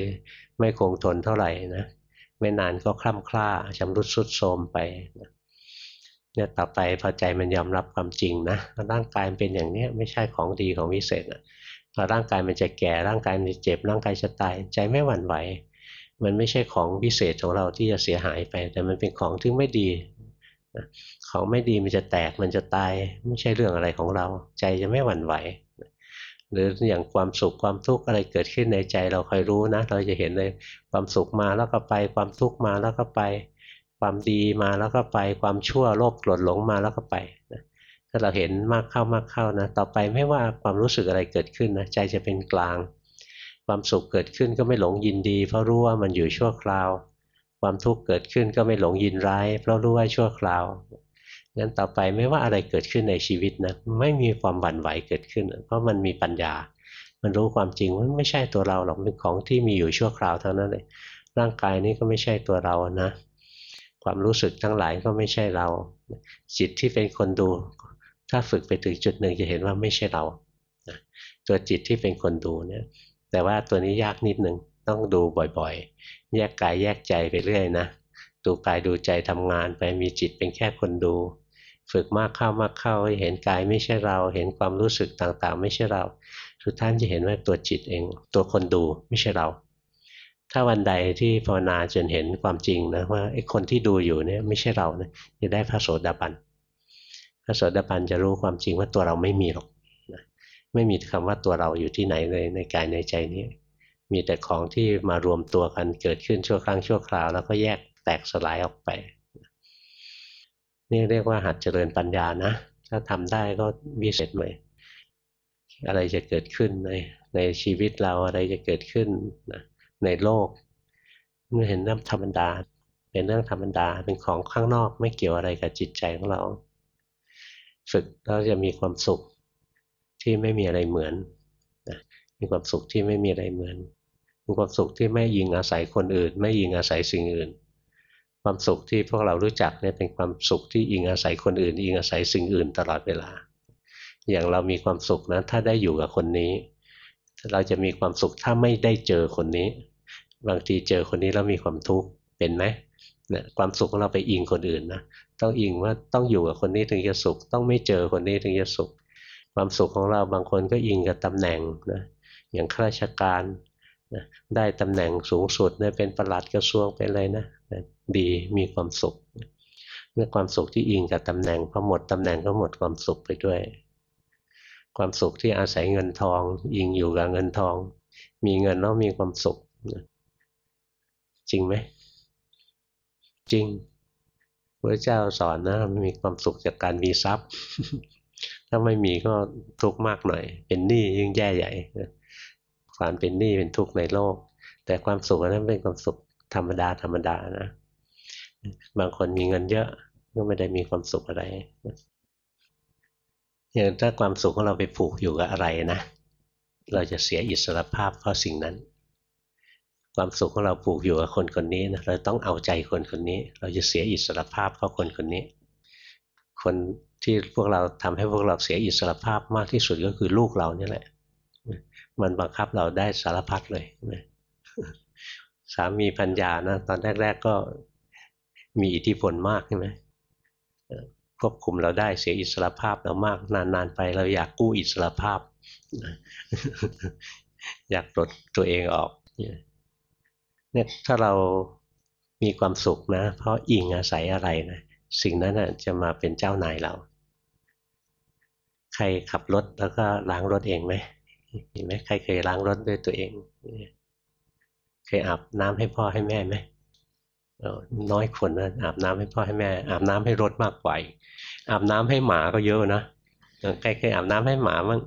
ไม่คงทนเท่าไหร่นะไม่นานก็คล่ำคล้าชำรุดสุดโทรมไปนะเนี่ยต่อไปพอใจมันยอมรับความจริงนะร่างกายมันเป็นอย่างนี้ไม่ใช่ของดีของวิเศษนะพอร่างกายมันจะแก่ร่างกายมันจะเจ็บร่างกายจะตายใจไม่หวั่นไหว มันไม่ใช่ของพิเศษของเราที่จะเสียหายไป แต่มันเป็นของที่ไม่ดีของไม่ดีมันจะแตกมันจะตาย ไม่ใช่เรื่องอะไรของเรา ใจจะไม่หวั่นไหวหรืออย่างความสุขความทุกข์อะไรเกิดขึ้นในใจเราคอยรู้นะ เราจะเห็นเลยความสุขมาแล้วก็ไป ความทุกข์มาแล้วก็ไป ความดีมาแล้วก็ไป ความชั่วโลภโกรธหลงมาแล้วก็ไปถ้าเราเห็นมากเข้ามากเข้านะ ต่อไปไม่ว่าความรู้สึกอะไรเกิดขึ้นนะใจจะเป็นกลาง ความสุขเกิดขึ้นก็ไม่หลงยินดี เพราะรู้ว่ามันอยู่ชั่วคราว ความทุกข์เกิดขึ้นก็ไม่หลงยินร้าย เพราะรู้ว่าชั่วคราวงั้นต่อไปไม่ว่าอะไรเกิดขึ้นในชีวิตนะไม่มีความหวั่นไหวเกิดขึ้น เพราะมันมีปัญญา มันรู้ความจริงว่าไม่ใช่ตัวเราหรอกเป็นของที่มีอยู่ชั่วคราวเท่านั้นเลยร่างกายนี้ก็ไม่ใช่ตัวเรานะความรู้สึกทั้งหลายก็ไม่ใช่เรา จิตที่เป็นคนดู ถ้าฝึกไปถึงจุดหนึ่งจะเห็นว่าไม่ใช่เราตัวจิตที่เป็นคนดูเนี่ย แต่ว่าตัวนี้ยากนิดหนึ่งต้องดูบ่อยๆ แยกกายแยกใจไปเรื่อยนะดูกายดูใจทำงานไปมีจิตเป็นแค่คนดู ฝึกมากเข้ามากเข้าเห็นกายไม่ใช่เรา เห็นความรู้สึกต่างๆ ไม่ใช่เรา สุดท้ายจะเห็นว่าตัวจิตเอง ตัวคนดูไม่ใช่เรา ถ้าวันใดที่ภาวนาจนเห็นความจริงนะว่าไอ้คนที่ดูอยู่เนี่ยไม่ใช่เรานะจะได้พระโสดาบันพระโสดาบันจะรู้ความจริงว่าตัวเราไม่มีหรอก ไม่มีคำว่าตัวเราอยู่ที่ไหนเลยในกายในใจนี้ มีแต่ของที่มารวมตัวกันเกิดขึ้นชั่วครั้งชั่วคราว แล้วก็แยกแตกสลายออกไป นี่เรียกว่าหัดเจริญปัญญานะ ถ้าทำได้ก็วิเศษเลยอะไรจะเกิดขึ้นในในชีวิตเราอะไรจะเกิดขึ้นนะในโลกเมื่อเห็นเรื่องธรรมดา เป็นเรื่องธรรมดาเป็นของข้างนอกไม่เกี่ยวอะไรกับจิตใจของเรา ฝึกเราจะมีความสุข ที่ไม่มีอะไรเหมือนนะมีความสุขที่ไม่มีอะไรเหมือน มีความสุขที่ไม่ยิงอาศัยคนอื่น ไม่ยิงอาศัยสิ่งอื่น ความสุขที่พวกเรารู้จักเนี่ยเป็นความสุขที่ยิงอาศัยคนอื่นยิงอาศัยสิ่งอื่นตลอดเวลา อย่างเรามีความสุขนะถ้าได้อยู่กับคนนี้ เราจะมีความสุขถ้าไม่ได้เจอคนนี้ บางทีเจอคนนี้แล้วมีความทุกข์เป็นไหมเนี่ยความสุขของเราไปอิงคนอื่นนะต้องอิงว่าต้องอยู่กับคนนี้ถึงจะสุข ต้องไม่เจอคนนี้ถึงจะสุข ความสุขของเราบางคนก็อิงกับตำแหน่งนะอย่างข้าราชการนะได้ตำแหน่งสูงสุดเนี่ยเป็นประหลัดกระทรวงเป็นอะไรนะดีมีความสุขเมื่อความสุขที่อิงกับตำแหน่งพอหมดตำแหน่งก็หมดความสุขไปด้วย ความสุขที่อาศัยเงินทองอิงอยู่กับเงินทอง มีเงินแล้วมีความสุขจริงไหมจริงพระเจ้าสอนนะมีความสุขจากการมีทรัพย์ ถ้าไม่มีก็ทุกข์มากหน่อย เป็นหนี้ยิ่งแย่ใหญ่ความเป็นหนี้เป็นทุกข์ในโลก แต่ความสุขนั้นเป็นความสุขธรรมดาธรรมดานะบางคนมีเงินเยอะก็ไม่ได้มีความสุขอะไรอย่างถ้าความสุขของเราไปผูกอยู่กับอะไรนะเราจะเสียอิสรภาพเพราะสิ่งนั้น ความสุขของเราผูกอยู่กับคนคนนี้นะเราต้องเอาใจคนคนนี้ เราจะเสียอิสรภาพเพราะคนคนนี้ คน ที่พวกเราทำให้พวกเราเสียอิสรภาพมากที่สุดก็คือลูกเรานี่แหละ มันบังคับเราได้สารพัดเลยสามีพัญญานะตอนแรก ๆก็มีอิทธิพลมากใช่ไหมควบคุมเราได้เสียอิสรภาพเรามากนานๆไปเราอยากกู้อิสรภาพ อยากปลดตัวเองออกเนี่ยถ้าเรามีความสุขนะ เพราะอิงอาศัยอะไรนะสิ่งนั้นนะจะมาเป็นเจ้านายเรา ใครขับรถแล้วก็ล้างรถเองไหมเห็นไหมใครเคยล้างรถด้วยตัวเอง เคยอาบน้ำให้พ่อให้แม่ไหมน้อยคนนะอาบน้ำให้พ่อให้แม่ อาบน้ำให้รถมากกว่าอาบน้ำให้หมาก็เยอะนะใครเคยอาบน้ำให้หมามั้ง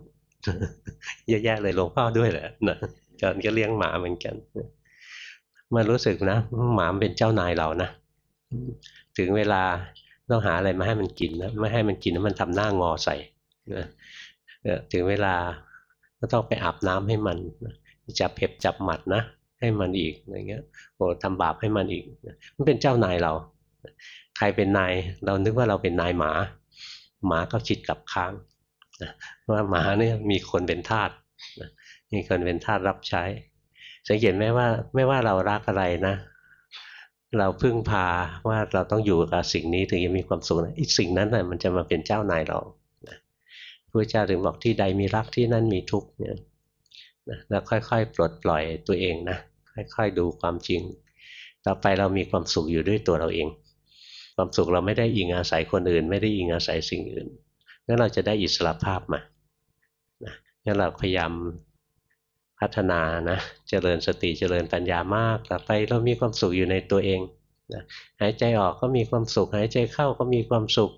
เยอะแยะเลยหลวงพ่อด้วยแหละนะจอนก็เลี้ยงหมาเหมือนกันมารู้สึกนะหมาเป็นเจ้านายเรานะถึงเวลาต้องหาอะไรมาให้มันกินนะไม่ให้มันกินแล้วมันทำหน้างอใส่ นะถึงเวลาก็ต้องไปอาบน้ำให้มันจับเพ็บจับหมัดนะ ให้มันอีกอะไรเงี้ยโอ้ทำบาปให้มันอีก มันเป็นเจ้านายเรา ใครเป็นนายเรานึกว่าเราเป็นนายหมา หมาก็คิดกับค้างว่าหมาเนี่ยมีคนเป็นทาสมีคนเป็นทาสรับใช้ สังเกตไหมว่าไม่ว่าเรารักอะไรนะ เราพึ่งพาว่าเราต้องอยู่กับสิ่งนี้ถึงจะมีความสุขอีกสิ่งนั้นน่ะมันจะมาเป็นเจ้านายเรา พระเจ้าถึงบอกที่ใดมีรักที่นั่นมีทุกข์เนี่ยนะแล้วค่อยๆ ปลดปล่อยตัวเองนะค่อยๆดูความจริง ต่อไปเรามีความสุขอยู่ด้วยตัวเราเอง ความสุขเราไม่ได้อิงอาศัยคนอื่น ไม่ได้อิงอาศัยสิ่งอื่นงั้นเราจะได้อิสระภาพมานะงั้นเราพยายามพัฒนานะ เจริญสติ เจริญปัญญามาก ต่อไปเรามีความสุขอยู่ในตัวเองนะหายใจออกก็มีความสุข หายใจเข้าก็มีความสุข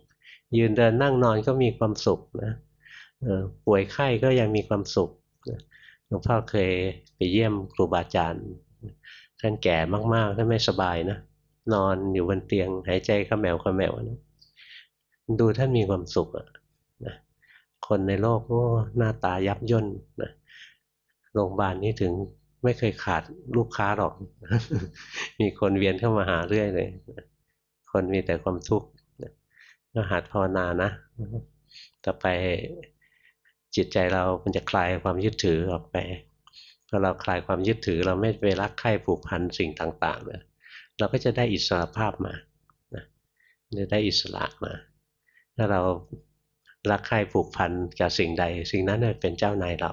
ยืนเดินนั่งนอนก็มีความสุขนะ ป่วยไข้ก็ยังมีความสุขหลวงพ่อเคยไปเยี่ยมครูบาอาจารย์ท่านแก่มากๆท่านไม่สบายนะนอนอยู่บนเตียงหายใจขมแมวขมแมวนะดูท่านมีความสุขอะนะคนในโลกโอ้หน้าตายับย่นนะโรงพยาบาลนี้ถึงไม่เคยขาดลูกค้าหรอก มีคนเวียนเข้ามาหาเรื่อยเลย คนมีแต่ความทุกข์ก็หัดภาวนานะ ต่อไป จิตใจเรามันจะคลายความยึดถือออกไปพอเราคลายความยึดถือเราไม่ไปรักใคร่ผูกพันสิ่งต่างๆเนี่ยเราก็จะได้อิสระภาพมานะจะได้อิสระมา ถ้าเรารักใคร่ผูกพันกับสิ่งใด สิ่งนั้นเป็นเจ้านายเรา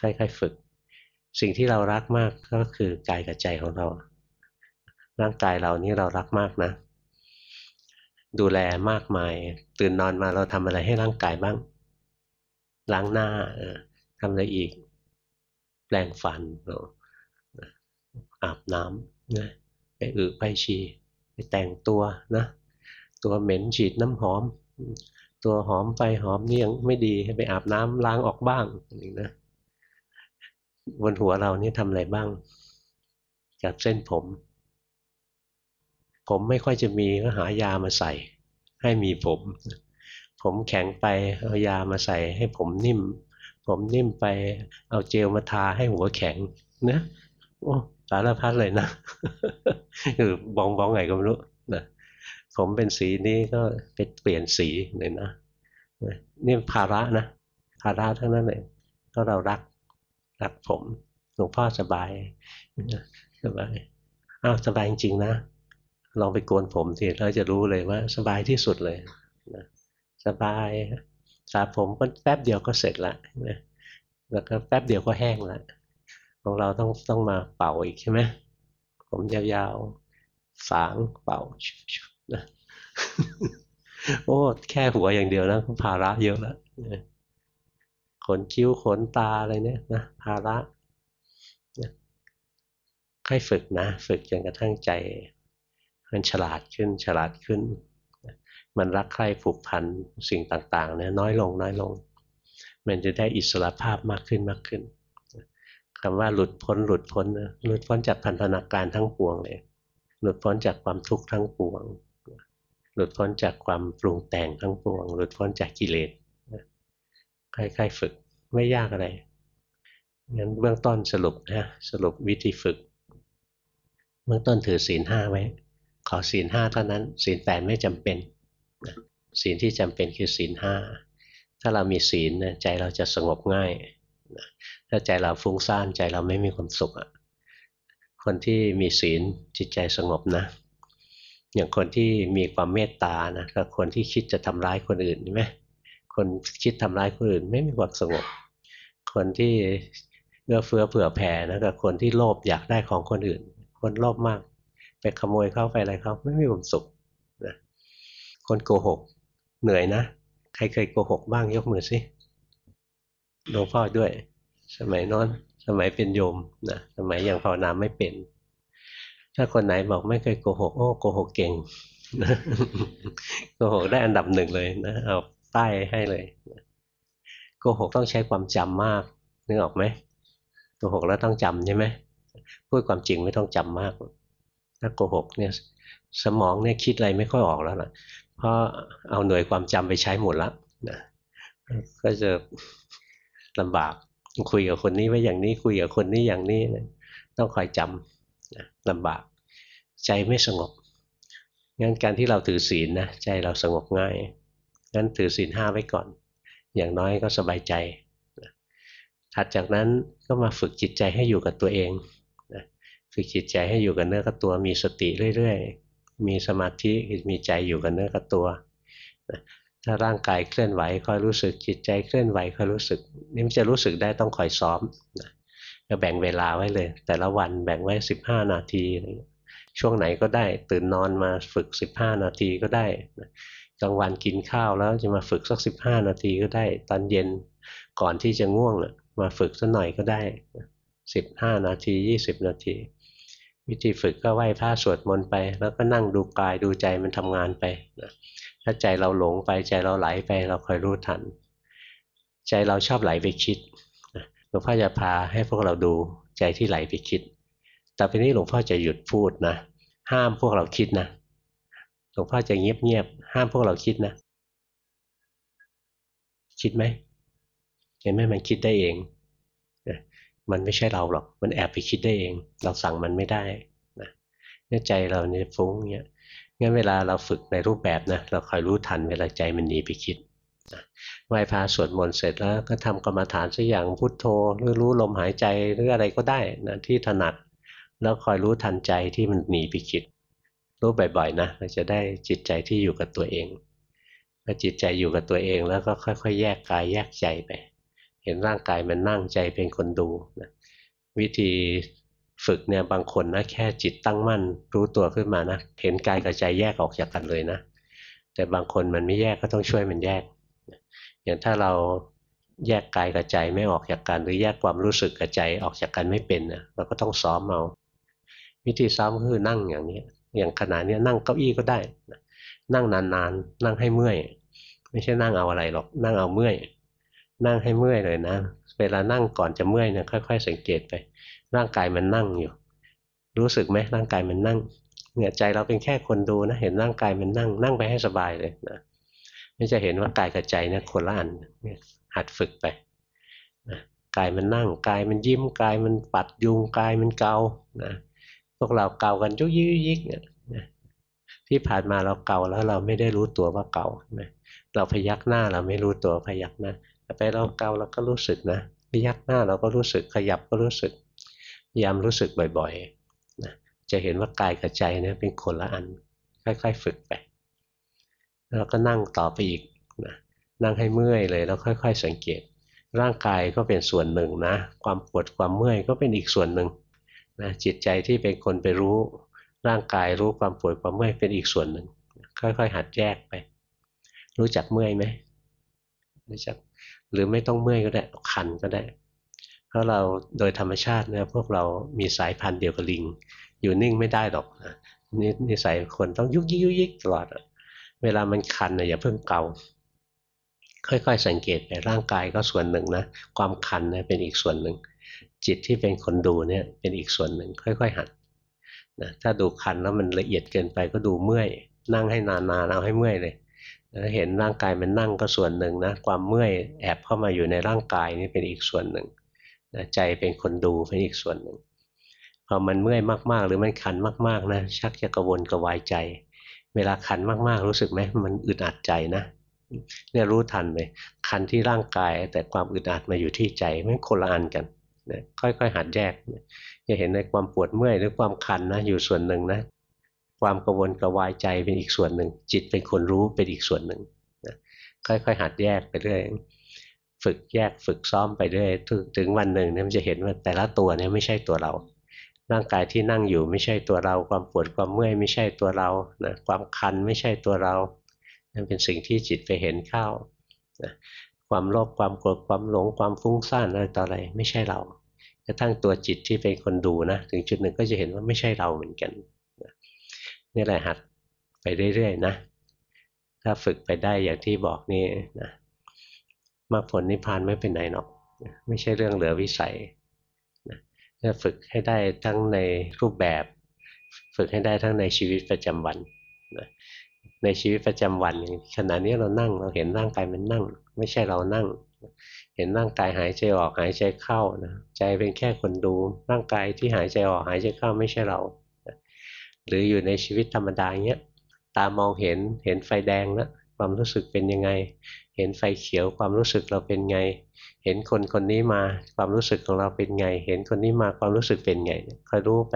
ค่อยๆฝึก สิ่งที่เรารักมากก็คือกายกับใจของเรา ร่างกายเรานี่เรารักมากนะ ดูแลมากมาย ตื่นนอนมาเราทำอะไรให้ร่างกายบ้าง ล้างหน้าทำอะไรอีก แปลงฟันอาบน้ำนะไปอึไปฉี่ไปแต่งตัวนะตัวเหม็นฉีดน้ำหอม ตัวหอมไปหอมนี่ยังไม่ดีให้ไปอาบน้ำล้างออกบ้างนี่นะบนหัวเรานี่ทำอะไรบ้าง กับเส้นผม ผมไม่ค่อยจะมีก็หายามาใส่ ให้มีผม ผมแข็งไปเอายามาใส่ให้ผมนิ่ม ผมนิ่มไปเอาเจลมาทาให้หัวแข็งนะโอ้สารพัดเลยนะคือบองบองไงก็ไม่รู้นะผมเป็นสีนี้ก็ไปเปลี่ยนสีเลยนะนี่ภาระนะภาระทั้งนั้นเลยก็เรารักรักผมหลวงพ่อสบายสบายอ้าวสบายจริงๆนะลองไปโกนผมทีเราจะรู้เลยว่า สบายที่สุดเลยนะ สบายสระผมก็แป๊บเดียวก็เสร็จละนะแล้วก็แป๊บเดียวก็แห้งละของเราต้องต้องมาเป่าอีกใช่ไหมผมยาวๆสางเป่านะโอ้แค่หัวอย่างเดียวนะภาระเยอะแล้วขนคิ้วขนตาอะไรเนี่ยนะภาระค่อยฝึกนะ ฝึกจนกระทั่งใจ มันฉลาดขึ้นฉลาดขึ้น มันรักใคร่ผูกพันสิ่งต่างๆเนี่ยน้อยลงน้อยลง มันจะได้อิสระภาพมากขึ้นมากขึ้นคำว่าหลุดพ้นหลุดพ้นหลุดพ้นจากพันธนาการทั้งปวงเลยหลุดพ้นจากความทุกข์ทั้งปวง หลุดพ้นจากความปรุงแต่งทั้งปวง หลุดพ้นจากกิเลสค่อยๆฝึกไม่ยากอะไรงั้นเบื้องต้นสรุปนะสรุปวิธีฝึก เบื้องต้นถือศีลห้าไว้ ขอศีลห้าเท่านั้นศีลแปดไม่จำเป็น ศีลที่จำเป็นคือศีลห้าถ้าเรามีศีลใจเราจะสงบง่ายถ้าใจเราฟุ้งซ่านใจเราไม่มีความสุขอะคนที่มีศีลจิตใจสงบนะ อย่างคนที่มีความเมตตานะกับคนที่คิดจะทำร้ายคนอื่นใช่ไหมคนคิดทำร้ายคนอื่นไม่มีความสงบ คนที่เอื้อเฟื้อเผื่อแผ่นะกับคนที่โลภอยากได้ของคนอื่น คนโลภมาก ไปขโมยเข้าไปอะไรเขาไม่มีความสุข คนโกหก เหนื่อยนะ ใครเคยโกหกบ้างยกมือสิหลวงพ่อด้วย สมัยนอน สมัยเป็นโยมนะสมัยยังภาวนาไม่เป็น ถ้าคนไหนบอกไม่เคยโกหก โอ้โกหกเก่งโกหกได้อันดับหนึ่งเลยนะเอาป้ายให้เลยโกหกต้องใช้ความจำมากนึกออกไหมโกหกแล้วต้องจำใช่ไหมพูดความจริงไม่ต้องจำมาก ถ้าโกหกเนี่ย สมองเนี่ยคิดอะไรไม่ค่อยออกแล้วล่ะ เพราะเอาหน่วยความจำไปใช้หมดแล้วนะก็จะลำบากคุยกับคนนี้ไว้อย่างนี้คุยกับคนนี้อย่างนี้นะต้องคอยจำนะลำบาก ใจไม่สงบงั้นการที่เราถือศีลนะใจเราสงบง่ายงั้นถือศีลห้าไว้ก่อน อย่างน้อยก็สบายใจถัดจากนั้นก็มาฝึกจิตใจให้อยู่กับตัวเองฝึกจิตใจให้อยู่กับเนื้อกับตัวมีสติเรื่อยๆ มีสมาธิมีใจอยู่กับเนื้อกับตัวถ้าร่างกายเคลื่อนไหวคอยรู้สึกจิตใจเคลื่อนไหวคอยรู้สึก นี่มันจะรู้สึกได้ต้องคอยซ้อมนะก็แบ่งเวลาไว้เลย แต่ละวันแบ่งไว้สิบห้านาที ช่วงไหนก็ได้ตื่นนอนมาฝึกสิบห้านาทีก็ได้กลางวันกินข้าวแล้วจะมาฝึกสักสิบห้านาทีก็ได้ ตอนเย็นก่อนที่จะง่วงมาฝึกสักหน่อยก็ได้สิบห้านาทียี่สิบนาที วิธีฝึกก็ไหว้พระสวดมนต์ไป แล้วก็นั่งดูกายดูใจมันทำงานไปนะถ้าใจเราหลงไปใจเราไหลไป เราคอยรู้ทัน ใจเราชอบไหลไปคิดหลวงพ่อจะพาให้พวกเราดูใจที่ไหลไปคิด แต่ไปนี้หลวงพ่อจะหยุดพูดนะ ห้ามพวกเราคิดนะ หลวงพ่อจะเงียบๆห้ามพวกเราคิดนะ คิดไหมเห็นไหมมันคิดได้เอง มันไม่ใช่เราหรอก มันแอบไปคิดได้เอง เราสั่งมันไม่ได้นะใจเราเนี่ยฟุ้งเนี่ยงั้นเวลาเราฝึกในรูปแบบนะเราคอยรู้ทันเวลาใจมันหนีไปคิดไหว้พระสวดมนต์เสร็จแล้วก็ทำกรรมฐานสักอย่างพุทโธหรือรู้ลมหายใจหรืออะไรก็ได้นะที่ถนัด แล้วคอยรู้ทันใจที่มันหนีไปคิด รู้บ่อยๆนะเราจะได้จิตใจที่อยู่กับตัวเองพอจิตใจอยู่กับตัวเองแล้วก็ค่อย ๆ แยกกายแยกใจไป เห็นร่างกายมันนั่งใจเป็นคนดูนะวิธีฝึกเนี่ยบางคนนะแค่จิตตั้งมั่น รู้ตัวขึ้นมานะเห็นกายกับใจแยกออกจากกันเลยนะ แต่บางคนมันไม่แยกก็ต้องช่วยมันแยก อย่างถ้าเราแยกกายกับใจไม่ออกจากกัน หรือแยกความรู้สึกกับใจออกจากกันไม่เป็นนะเราก็ต้องซ้อมเอาวิธีซ้อมคือนั่งอย่างนี้ อย่างขณะนี้นั่งเก้าอี้ก็ได้นั่งนานๆนั่งให้เมื่อย ไม่ใช่นั่งเอาอะไรหรอกนั่งเอาเมื่อย นั่งให้เมื่อยเลยนะ เวลานั่งก่อนจะเมื่อยเนี่ยค่อย ๆ สังเกตไป ร่างกายมันนั่งอยู่ รู้สึกไหมร่างกายมันนั่งเนี่ยใจเราเป็นแค่คนดูนะ เห็นร่างกายมันนั่ง นั่งไปให้สบายเลยนะไม่จะเห็นว่ากายกับใจเนี่ยคนละอันเนี่ยหัดฝึกไปนะกายมันนั่ง กายมันยิ้ม กายมันปัดยุง กายมันเกานะพวกเราเกากันยุกยิยิกเนี่ยที่ผ่านมาเราเกาแล้วเราไม่ได้รู้ตัวว่าเกาเราพยักหน้าเราไม่รู้ตัวพยักหน้า ไปเราเกาเราก็รู้สึกนะพยักหน้าเราก็รู้สึกขยับก็รู้สึกพยายามรู้สึกบ่อยๆนะจะเห็นว่ากายกับใจเนี่ยเป็นคนละอันค่อยๆฝึกไปแล้วก็นั่งต่อไปอีกนะนั่งให้เมื่อยเลยแล้วค่อย ๆ สังเกต ร่างกายก็เป็นส่วนหนึ่งนะความปวดความเมื่อยก็เป็นอีกส่วนหนึ่งนะจิตใจที่เป็นคนไปรู้ ร่างกายรู้ความปวดความเมื่อยเป็นอีกส่วนหนึ่งค่อยๆ หัดแยกไป รู้จักเมื่อยไหมรู้จัก หรือไม่ต้องเมื่อยก็ได้คันก็ได้ เพราะเราโดยธรรมชาติเนี่ยพวกเรามีสายพันธุ์เดียวกับลิง อยู่นิ่งไม่ได้หรอกนี่นิสัยคนต้องยุกยิกยุกยิกตลอด เวลามันคันนะอย่าเพิ่งเกาค่อยๆ สังเกตไปร่างกายก็ส่วนหนึ่งนะความคันเนี่ยเป็นอีกส่วนหนึ่ง จิตที่เป็นคนดูเนี่ยเป็นอีกส่วนหนึ่งค่อย ๆ หัดนะถ้าดูคันแล้วมันละเอียดเกินไปก็ดูเมื่อย นั่งให้นานๆเอาให้เมื่อยเลย เห็นร่างกายมันนั่งก็ส่วนหนึ่งนะความเมื่อยแอบเข้ามาอยู่ในร่างกายนี่เป็นอีกส่วนหนึ่งนะใจเป็นคนดูเป็นอีกส่วนหนึ่งพอมันเมื่อยมากๆ หรือมันคันมากๆนะชักจะกระวนกระวายใจ เวลาคันมากๆ รู้สึกไหมมันอึดอัดใจนะเนี่ยรู้ทันเลยคันที่ร่างกาย แต่ความอึดอัดมาอยู่ที่ใจไม่คนละอันกันนะค่อยๆหัดแยกจะเห็นในความปวดเมื่อยหรือความคันนะอยู่ส่วนหนึ่งนะ ความกระวนกระวายใจเป็นอีกส่วนหนึ่ง จิตเป็นคนรู้เป็นอีกส่วนหนึ่งนะค่อยๆ หัดแยกไปเรื่อยฝึกแยกฝึกซ้อมไปเรื่อยถึงวันหนึ่งเนี่ยมันจะเห็นว่าแต่ละตัวเนี่ยไม่ใช่ตัวเรา ร่างกายที่นั่งอยู่ไม่ใช่ตัวเรา ความปวดความเมื่อยไม่ใช่ตัวเรานะความคันไม่ใช่ตัวเรานั่นเป็นสิ่งที่จิตไปเห็นเข้านะความโลภความโกรธความหลงความฟุ้งซ่านอะไรต่ออะไรไม่ใช่เรากระทั่งตัวจิตที่เป็นคนดูนะ ถึงจุดหนึ่งก็จะเห็นว่าไม่ใช่เราเหมือนกัน นี่แหละหัดไปเรื่อยๆนะ ถ้าฝึกไปได้อย่างที่บอกนี่นะมรรคผลนิพพานไม่เป็นไหนหรอก ไม่ใช่เรื่องเหลือวิสัยนะถ้าฝึกให้ได้ทั้งในรูปแบบ ฝึกให้ได้ทั้งในชีวิตประจำวันนะในชีวิตประจำวันขณะนี้เรานั่งเราเห็นร่างกายมันนั่ง ไม่ใช่เรานั่ง เห็นร่างกายหายใจออกหายใจเข้านะใจเป็นแค่คนดู ร่างกายที่หายใจออกหายใจเข้าไม่ใช่เรา หรืออยู่ในชีวิตธรรมดาเงี้ยตามองเห็นเห็นไฟแดงแล้วความรู้สึกเป็นยังไง เห็นไฟเขียวความรู้สึกเราเป็นไง เห็นคนคนนี้มาความรู้สึกของเราเป็นไง เห็นคนนี้มาความรู้สึกเป็นไงคอยรู้ไป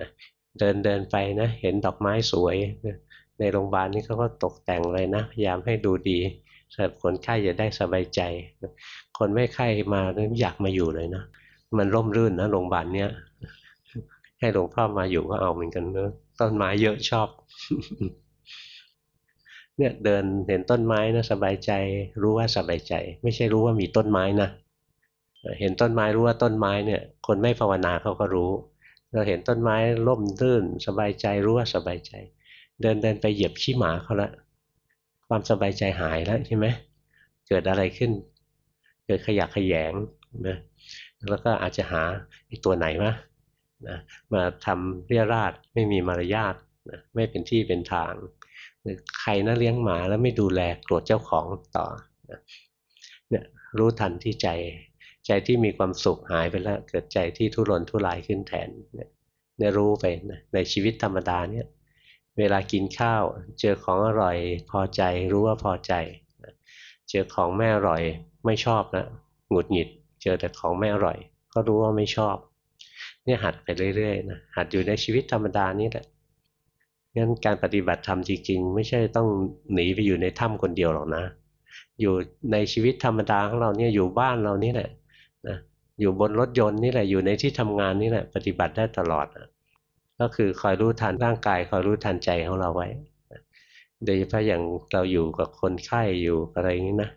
นะเดินเดินไปนะเห็นดอกไม้สวยในโรงพยาบาลนี่เขาก็ตกแต่งเลยนะพยายามให้ดูดีสำหรับคนไข้จะได้สบายใจ คนไม่ไข้มาอยากมาอยู่เลยนะมันร่มรื่นนะโรงพยาบาลเนี้ย ให้หลวงพ่อมาอยู่ก็เอาเหมือนกันเนอะต้นไม้เยอะชอบ เนี่ยเดินเห็นต้นไม้นะสบายใจ รู้ว่าสบายใจ ไม่ใช่รู้ว่ามีต้นไม้นะเห็นต้นไม้รู้ว่าต้นไม้เนี่ย คนไม่ภาวนาเขาก็รู้ เราเห็นต้นไม้ร่มรื่น สบายใจรู้ว่าสบายใจ เดินเดินไปเหยียบขี้หมาเขาละความสบายใจหายแล้วใช่ไหมเกิดอะไรขึ้น เกิดขยะขยงนะแล้วก็อาจจะหาตัวไหนวะ นะมาทำเรียราดไม่มีมารยาทนะไม่เป็นที่เป็นทางหรือใครนะเลี้ยงหมาแล้วไม่ดูแลโกรธเจ้าของต่อนะเนี่ยรู้ทันที่ใจ ใจที่มีความสุขหายไปแล้ว เกิดใจที่ทุรนทุรายขึ้นแทนเนี่ยรู้ไปนะในชีวิตธรรมดาเนี่ยเวลากินข้าวเจอของอร่อยพอใจรู้ว่าพอใจ เจอของไม่อร่อยไม่ชอบนะหงุดหงิด เจอแต่ของไม่อร่อย ก็รู้ว่าไม่ชอบ เนี่ยหัดไปเรื่อยๆนะหัดอยู่ในชีวิตธรรมดานี่แหละงั้นการปฏิบัติธรรมจริงๆ ไม่ใช่ต้องหนีไปอยู่ในถ้ำคนเดียวหรอกนะ อยู่ในชีวิตธรรมดาของเราเนี่ยอยู่บ้านเรานี่แหละนะอยู่บนรถยนต์นี่แหละอยู่ในที่ทำงานนี่แหละ ปฏิบัติได้ตลอดนะก็คือคอยรู้ทันร่างกายคอยรู้ทันใจของเราไว้โดยเฉพาะอย่างเราอยู่กับคนไข้อยู่อะไรอย่างนี้นะ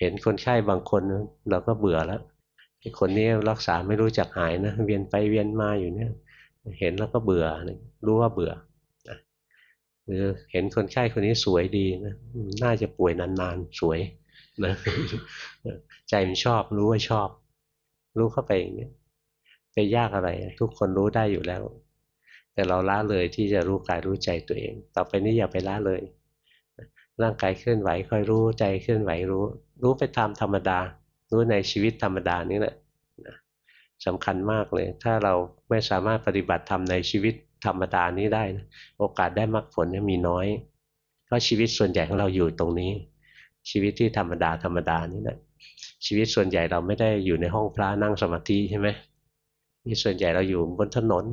เห็นคนไข้บางคนเราก็เบื่อแล้ว คนนี้รักษาไม่รู้จักหายนะเวียนไปเวียนมาอยู่เนี่ย เห็นแล้วก็เบื่อรู้ว่าเบื่อหรือเห็นคนไข้คนนี้สวยดีนะน่าจะป่วยนานๆสวยนะใจมันชอบรู้ว่าชอบ รู้เข้าไปอย่างนี้ไปยากอะไร ทุกคนรู้ได้อยู่แล้ว แต่เราละเลยที่จะรู้กายรู้ใจตัวเอง ต่อไปนี้อย่าไปละเลย ร่างกายเคลื่อนไหวค่อยรู้ใจเคลื่อนไหวรู้ รู้ไปตามธรรมดา รู้ในชีวิตธรรมดานี่แหละสำคัญมากเลย ถ้าเราไม่สามารถปฏิบัติธรรมในชีวิตธรรมดานี้ได้นะโอกาสได้มรรคผลมีน้อย เพราะชีวิตส่วนใหญ่ของเราอยู่ตรงนี้ ชีวิตที่ธรรมดาธรรมดานี่แหละชีวิตส่วนใหญ่เราไม่ได้อยู่ในห้องพระนั่งสมาธิใช่ไหมนี่ส่วนใหญ่เราอยู่บนถนน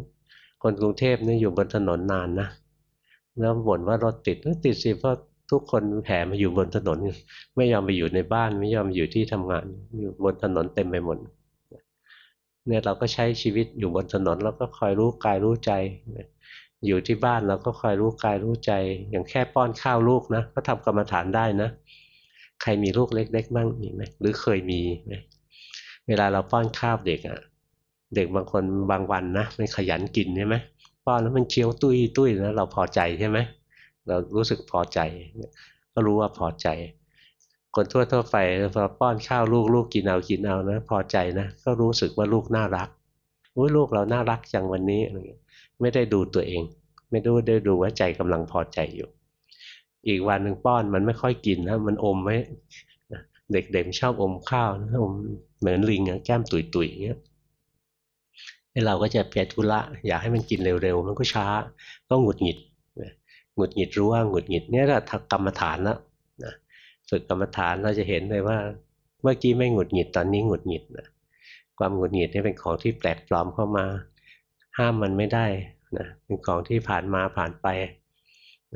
คนกรุงเทพนี่อยู่บนถนนนานนะแล้วบ่นว่ารถติดติดสิเพราะ ทุกคนแห่มาอยู่บนถนน ไม่ยอมไปอยู่ในบ้าน ไม่ยอมอยู่ที่ทำงาน อยู่บนถนนเต็มไปหมดเนี่ยเราก็ใช้ชีวิตอยู่บนถนนแล้วก็คอยรู้กายรู้ใจ อยู่ที่บ้านเราก็คอยรู้กายรู้ใจ อย่างแค่ป้อนข้าวลูกนะก็ทำกรรมฐานได้นะ ใครมีลูกเล็กๆบ้างมีไหมหรือเคยมีไหมเวลาเราป้อนข้าวเด็กอะ่ะ เด็กบางคนบางวันนะมันขยันกินใช่ไหมป้อนแล้วมันเคี้ยวตุ้ยตุ้ยแล้วเราพอใจใช่ไหม เรารู้สึกพอใจ ก็รู้ว่าพอใจ คนทั่วทั่วไปพอป้อนข้าวลูกลูกกินเอากินเอานะพอใจนะก็รู้สึกว่าลูกน่ารักอุ้ยลูกเราน่ารักจังวันนี้อะไรเงี้ยไม่ได้ดูตัวเอง ไม่ได้ได้ดูว่าใจกำลังพอใจอยู่ อีกวันหนึ่งป้อนมันไม่ค่อยกินนะมันอมไว้เด็กๆชอบอมข้าวนะอมเหมือนลิงอะแก้มตุยๆอย่างเงี้ยให้เราก็จะเพียทุระอยากให้มันกินเร็วๆ มันก็ช้าก็หงุดหงิด หงุดหงิดรู้ว่าหงุดหงิดเนี่ยแหละกรรมฐานแล้วนะฝึกกรรมฐานเราจะเห็นเลยว่า เมื่อกี้ไม่หงุดหงิดตอนนี้หงุดหงิดนะความหงุดหงิดนี่เป็นของที่แปลกปลอมเข้ามา ห้ามมันไม่ได้นะเป็นของที่ผ่านมาผ่านไป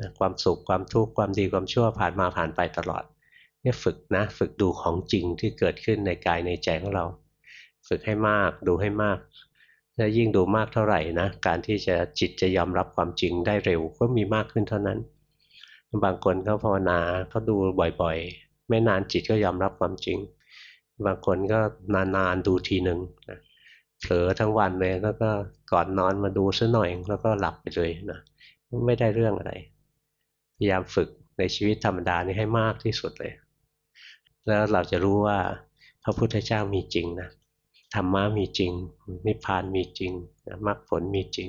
นะความสุขความทุกข์ความดีความชั่วผ่านมาผ่านไปตลอดเนี่ยฝึกนะฝึกดูของจริงที่เกิดขึ้นในกายในใจของเรา ฝึกให้มากดูให้มาก และยิ่งดูมากเท่าไหร่นะการที่จะจิตจะยอมรับความจริงได้เร็วก็มีมากขึ้นเท่านั้น บางคนเขาภาวนาเขาดูบ่อยๆ ไม่นานจิตก็ยอมรับความจริง บางคนก็นานๆดูทีหนึ่งนะเผลอทั้งวันเลยแล้วก็ก่อนนอนมาดูซะหน่อยแล้วก็หลับไปเลยนะไม่ได้เรื่องอะไรพยายามฝึกในชีวิตธรรมดานี้ให้มากที่สุดเลย แล้วเราจะรู้ว่าพระพุทธเจ้ามีจริงนะ ธรรมะมีจริง นิพพานมีจริงมรรคผลมีจริง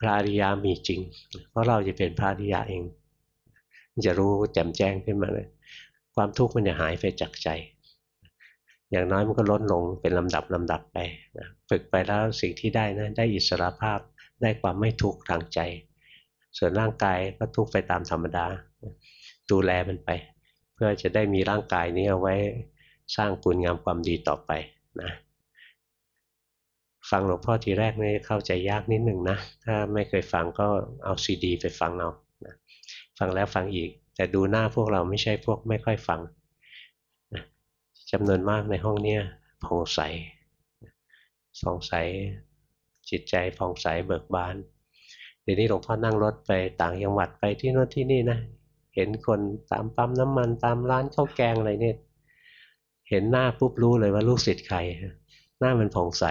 พระอริยามีจริง เพราะเราจะเป็นพระอริยาเอง จะรู้แจ่มแจ้งขึ้นมาเลย ความทุกข์มันจะหายไปจากใจ อย่างน้อยมันก็ลดลงเป็นลำดับลำดับไปนะฝึกไปแล้วสิ่งที่ได้นะได้อิสรภาพได้ความไม่ทุกข์ทางใจ ส่วนร่างกายก็ทุกข์ไปตามธรรมดา ดูแลมันไป เพื่อจะได้มีร่างกายนี้เอาไว้สร้างคุณงามความดีต่อไปนะ ฟังหลวงพ่อทีแรกนี่เข้าใจยากนิดหนึ่งนะ ถ้าไม่เคยฟังก็เอาซีดี ไปฟังเอานะฟังแล้วฟังอีก แต่ดูหน้าพวกเราไม่ใช่พวกไม่ค่อยฟังนะจำนวนมากในห้องเนี้ยผ่องใสสองใสจิตใจผ่องใสเบิกบาน เดี๋ยวนี้หลวงพ่อนั่งรถไปต่างจังหวัดไปที่โน่นที่นี่นะเห็นคนตามปั๊มน้ำมันตามร้านข้าวแกงอะไรเนี่ย เห็นหน้าปุ๊บรู้เลยว่าลูกศิษย์ใคร หน้ามันผ่องใส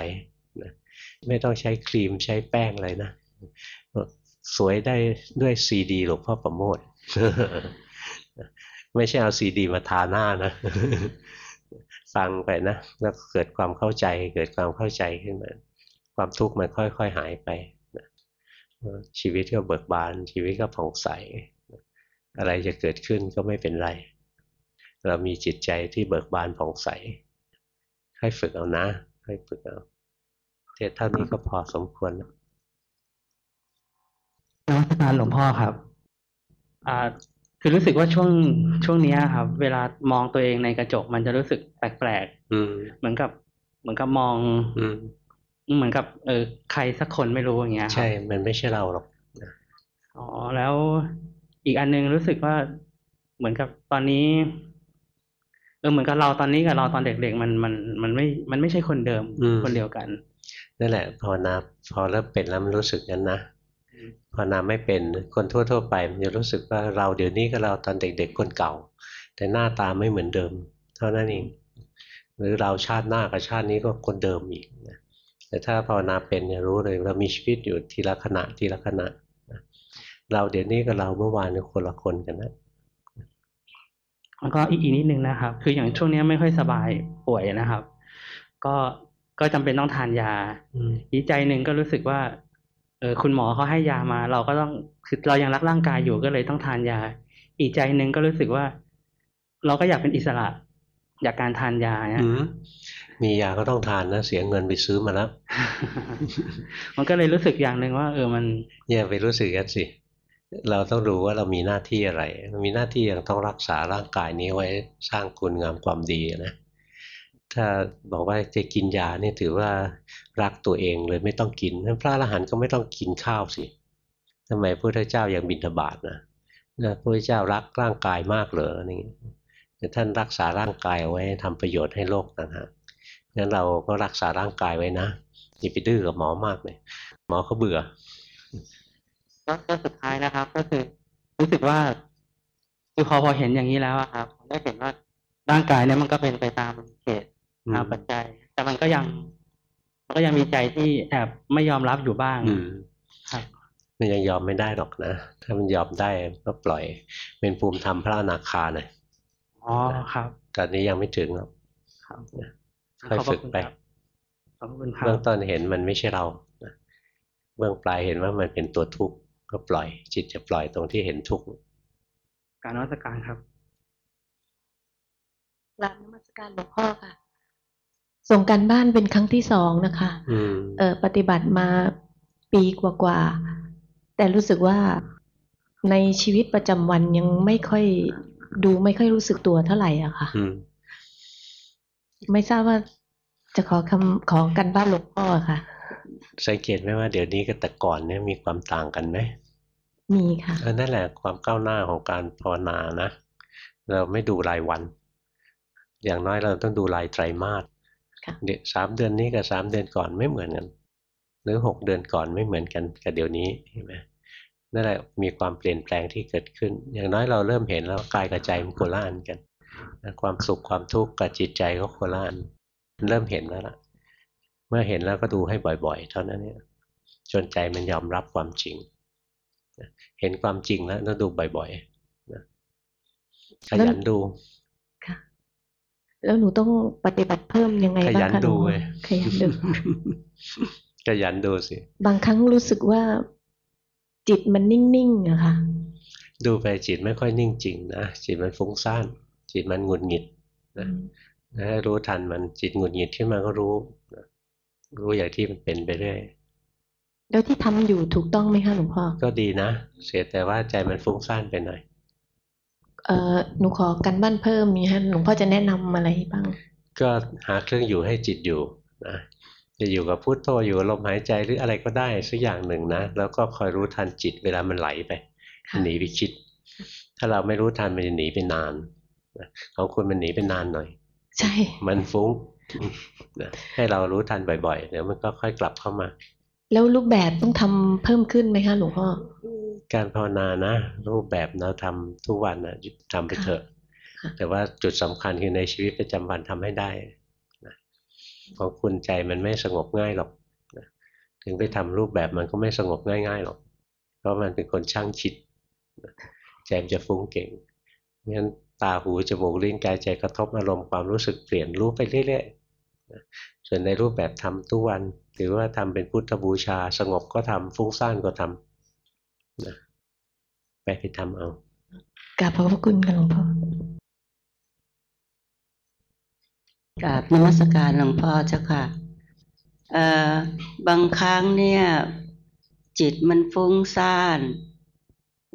ไม่ต้องใช้ครีมใช้แป้งอะไรนะ สวยได้ด้วยซีดีหลวงพ่อประโมทไม่ใช่เอาซีดีมาทาหน้านะ ฟังไปนะแล้วเกิดความเข้าใจ เกิดความเข้าใจขึ้นมา ความทุกข์มันค่อย ๆ หายไปชีวิตก็เบิกบาน ชีวิตก็ผ่องใส อะไรจะเกิดขึ้นก็ไม่เป็นไร เรามีจิตใจที่เบิกบานผ่องใส ให้ฝึกเอานะ ให้ฝึกเอา เทศเท่านี้ก็พอสมควรแล้วนมัสการหลวงพ่อครับ อ่า คือรู้สึกว่าช่วงช่วงเนี้ยครับ เวลามองตัวเองในกระจกมันจะรู้สึกแปลกอืมๆเหมือนกับ เหมือนกับมอง อืมเหมือนกับ เออใครสักคนไม่รู้อย่างเงี้ยครับใช่ มันไม่ใช่เราหรอกอ๋อแล้วอีกอันนึงรู้สึกว่าเหมือนกับตอนนี้เออเหมือนกับเราตอนนี้กับเราตอนเด็กๆมันมันมันไม่มันไม่ใช่คนเดิมอืมคนเดียวกัน นั่นแหละภาวนาพอเริ่มเป็นแล้วมันรู้สึกงั้นนะภาวนาไม่เป็นคนทั่ว ๆ ไปมันจะรู้สึกว่าเราเดี๋ยวนี้กับเราตอนเด็กๆคนเก่า แต่หน้าตาไม่เหมือนเดิม เท่านั้นเองหรือเราชาติหน้ากับชาตินี้ก็คนเดิมอีกนะแต่ถ้าภาวนาเป็นจะรู้เลยเรามีชีวิตอยู่ทีละขณะทีละขณะนะเราเดี๋ยวนี้กับเราเมื่อวานเนี่ยคนละคนกันนะแล้วก็อีกอีกนิดนึงนะครับ คืออย่างช่วงเนี้ยไม่ค่อยสบายป่วยนะครับ ก็ ก็จำเป็นต้องทานยาอืมอีกใจหนึ่งก็รู้สึกว่า เออคุณหมอเขาให้ยามา เราก็ต้องคือเรายังรักร่างกายอยู่ก็เลยต้องทานยา อีกใจหนึ่งก็รู้สึกว่า เราก็อยากเป็นอิสระอยากการทานยาเนี่ยอืมมียาก็ต้องทานนะเสียเงินไปซื้อมาแล้ว มันก็เลยรู้สึกอย่างหนึ่งว่า เออมันอย่าไปรู้สึกกันสิเราต้องรู้ว่าเรามีหน้าที่อะไรเรามีหน้าที่ยังต้องรักษาร่างกายนี้ไว้สร้างคุณงามความดีนะ ถ้าบอกว่าจะกินยาเนี่ยถือว่ารักตัวเองเลยไม่ต้องกินพระอรหันต์ก็ไม่ต้องกินข้าวสิทำไมพระพุทธเจ้ายังบิณฑบาตนะพระพุทธเจ้ารักร่างกายมากเหรอนี่ท่านรักษาร่างกายเอาไว้ทำประโยชน์ให้โลกนะฮะงั้นเราก็รักษาร่างกายไว้นะอย่าไปดื้อกับหมอมากเลยหมอเขาเบื่อก็สุดท้ายนะครับ ก็คือรู้สึกว่าคือพอพอเห็นอย่างนี้แล้วครับผมได้เห็นว่าร่างกายเนี่ยมันก็เป็นไปตามเหตุ อืมตามปัจจัย แต่มันก็ยังมันก็ยังมีใจที่แอบไม่ยอมรับอยู่บ้างอืมครับมันยังยอมไม่ได้หรอกนะ ถ้ามันยอมได้ก็ปล่อย เป็นภูมิธรรมพระอนาคาหน่อยอ๋อครับตอนนี้ยังไม่ถึงหรอกครับค่อยขอบพฝึระกคุณไปครับขอบพระคุณครัเบื้องบต้นเห็นมันไม่ใช่เรานะเบื้องปลายเห็นว่ามันเป็นตัวทุกข์ก็ปล่อย จิตจะปล่อยตรงที่เห็นทุกข์การนวัตการครับกราบนมัสการหลวงพ่อค่ะ ส่งการบ้านเป็นครั้งที่สองนะคะอืมเออปฏิบัติมาปีกว่าๆ แต่รู้สึกว่าในชีวิตประจำวันยังไม่ค่อยดูไม่ค่อยรู้สึกตัวเท่าไหร่อะค่ะอืมไม่ทราบว่าจะขอคำขอกันบ้านหลวงพ่อค่ะ สังเกตไหมว่าเดี๋ยวนี้กับแต่ก่อนเนี่ยมีความต่างกันไหมมีค่ะเออนั่นแหละความก้าวหน้าของการภาวนานะ เราไม่ดูรายวัน อย่างน้อยเราต้องดูรายไตรมาสค่ะ เดี๋ยวสามเดือนนี้กับสามเดือนก่อนไม่เหมือนกัน หรือหกเดือนก่อนไม่เหมือนกันกับเดี๋ยวนี้เห็นไหมนั่นแหละมีความเปลี่ยนแปลงที่เกิดขึ้น อย่างน้อยเราเริ่มเห็นแล้วกายกับใจมันโคละอันกัน ความสุขความทุกข์กับจิตใจก็โคละอันเริ่มเห็นแล้วล่ะ เมื่อเห็นแล้วก็ดูให้บ่อย ๆ เท่านั้นเนี่ยจนใจมันยอมรับความจริง เห็นความจริงแล้วต้องดูบ่อยๆขยันดู แล้วหนูต้องปฏิบัติเพิ่มยังไงขบ้างยันคะหลดูวงพ่อเว้ยขยันดูขยันดูสิ บางครั้งรู้สึกว่าจิตมันนิ่งๆอะค่ะดูไปจิตไม่ค่อยนิ่งจริงนะจิตมันฟุ้งซ่านจิตมันหงุดหงิดนะถ้ารู้ทันมันจิตหงุดหงิดขึ้นมาก็รู้นะรู้อย่างที่มันเป็นไปเรื่อยแล้วที่ทำอยู่ถูกต้องไหมคะหลวงพ่อก็ดีนะเสียแต่ว่าใจมันฟุ้งซ่านไปหน่อย เอ่อหนูขอกันบ้านเพิ่มมีฮะหลวงพ่อจะแนะนำอะไรบ้าง ก็หาเครื่องอยู่ให้จิตอยู่นะจะอยู่กับพุทโธอยู่กับลมหายใจหรืออะไรก็ได้สักอย่างหนึ่งนะแล้วก็คอยรู้ทันจิตเวลามันไหลไปค่ะหนีไปคิด ถ้าเราไม่รู้ทันมันจะหนีไปนานนะของคุณมันหนีไปนานหน่อย ใช่ มันฟุ้งนะให้เรารู้ทันบ่อยๆเดี๋ยวมันก็ค่อยกลับเข้ามา แล้วรูปแบบต้องทำเพิ่มขึ้นไหมคะหลวงพ่อ การภาวนานะ รูปแบบเราทำทุกวันนะทำไปเถอะค่ะแต่ว่าจุดสำคัญคือในชีวิตประจำวันทำให้ได้นะของคุณใจมันไม่สงบง่ายหรอกนะถึงไปทำรูปแบบมันก็ไม่สงบง่ายๆหรอก เพราะมันเป็นคนช่างคิดนะใจมันจะฟุ้งเก่งงั้นตาหูจมูกลิ้นกายใจกระทบอารมณ์ความรู้สึกเปลี่ยนรู้ไปเรื่อยๆนะส่วนในรูปแบบทำทุกวัน หรือว่าทำเป็นพุทธบูชา สงบก็ทำฟุ้งซ่านก็ทำนะ ไปไปทำเอากราบขอบพระคุณค่ะหลวงพ่อกราบนมัสการหลวงพ่อเจ้าค่ะเอ่อบางครั้งเนี่ย จิตมันฟุ้งซ่าน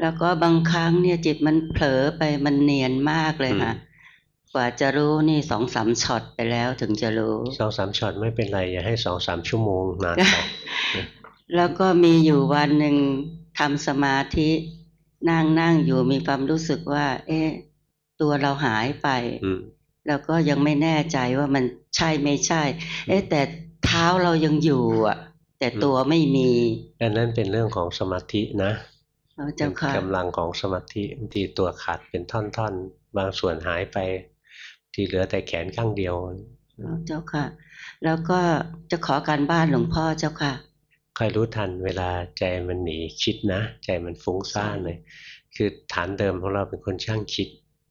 แล้วก็บางครั้งเนี่ย จิตมันเผลอไปมันเนียนมากเลยค่ะกว่าจะรู้นี่สองสามช็อตไปแล้วถึงจะรู้สองสามช็อตไม่เป็นไร อย่าให้สองสามชั่วโมงนานไปแล้วก็มีอยู่วันหนึ่งทำสมาธิ นั่งนั่งอยู่มีความรู้สึกว่า เอ๊ะตัวเราหายไปอืมแล้วก็ยังไม่แน่ใจว่ามันใช่ไม่ใช่ เอ๊ะแต่เท้าเรายังอยู่อะ แต่ตัวไม่มีอันนั้นเป็นเรื่องของสมาธินะเอาเจ้าค่ะกำลังของสมาธิบางทีตัวขาดเป็นท่อนๆ บางส่วนหายไป ที่เหลือแต่แขนข้างเดียวเอาเจ้าค่ะ แล้วก็จะขอการบ้านหลวงพ่อเจ้าค่ะ คอยรู้ทันเวลาใจมันหนีคิดนะ ใจมันฟุ้งซ่านเลย คือฐานเดิมของเราเป็นคนช่างคิด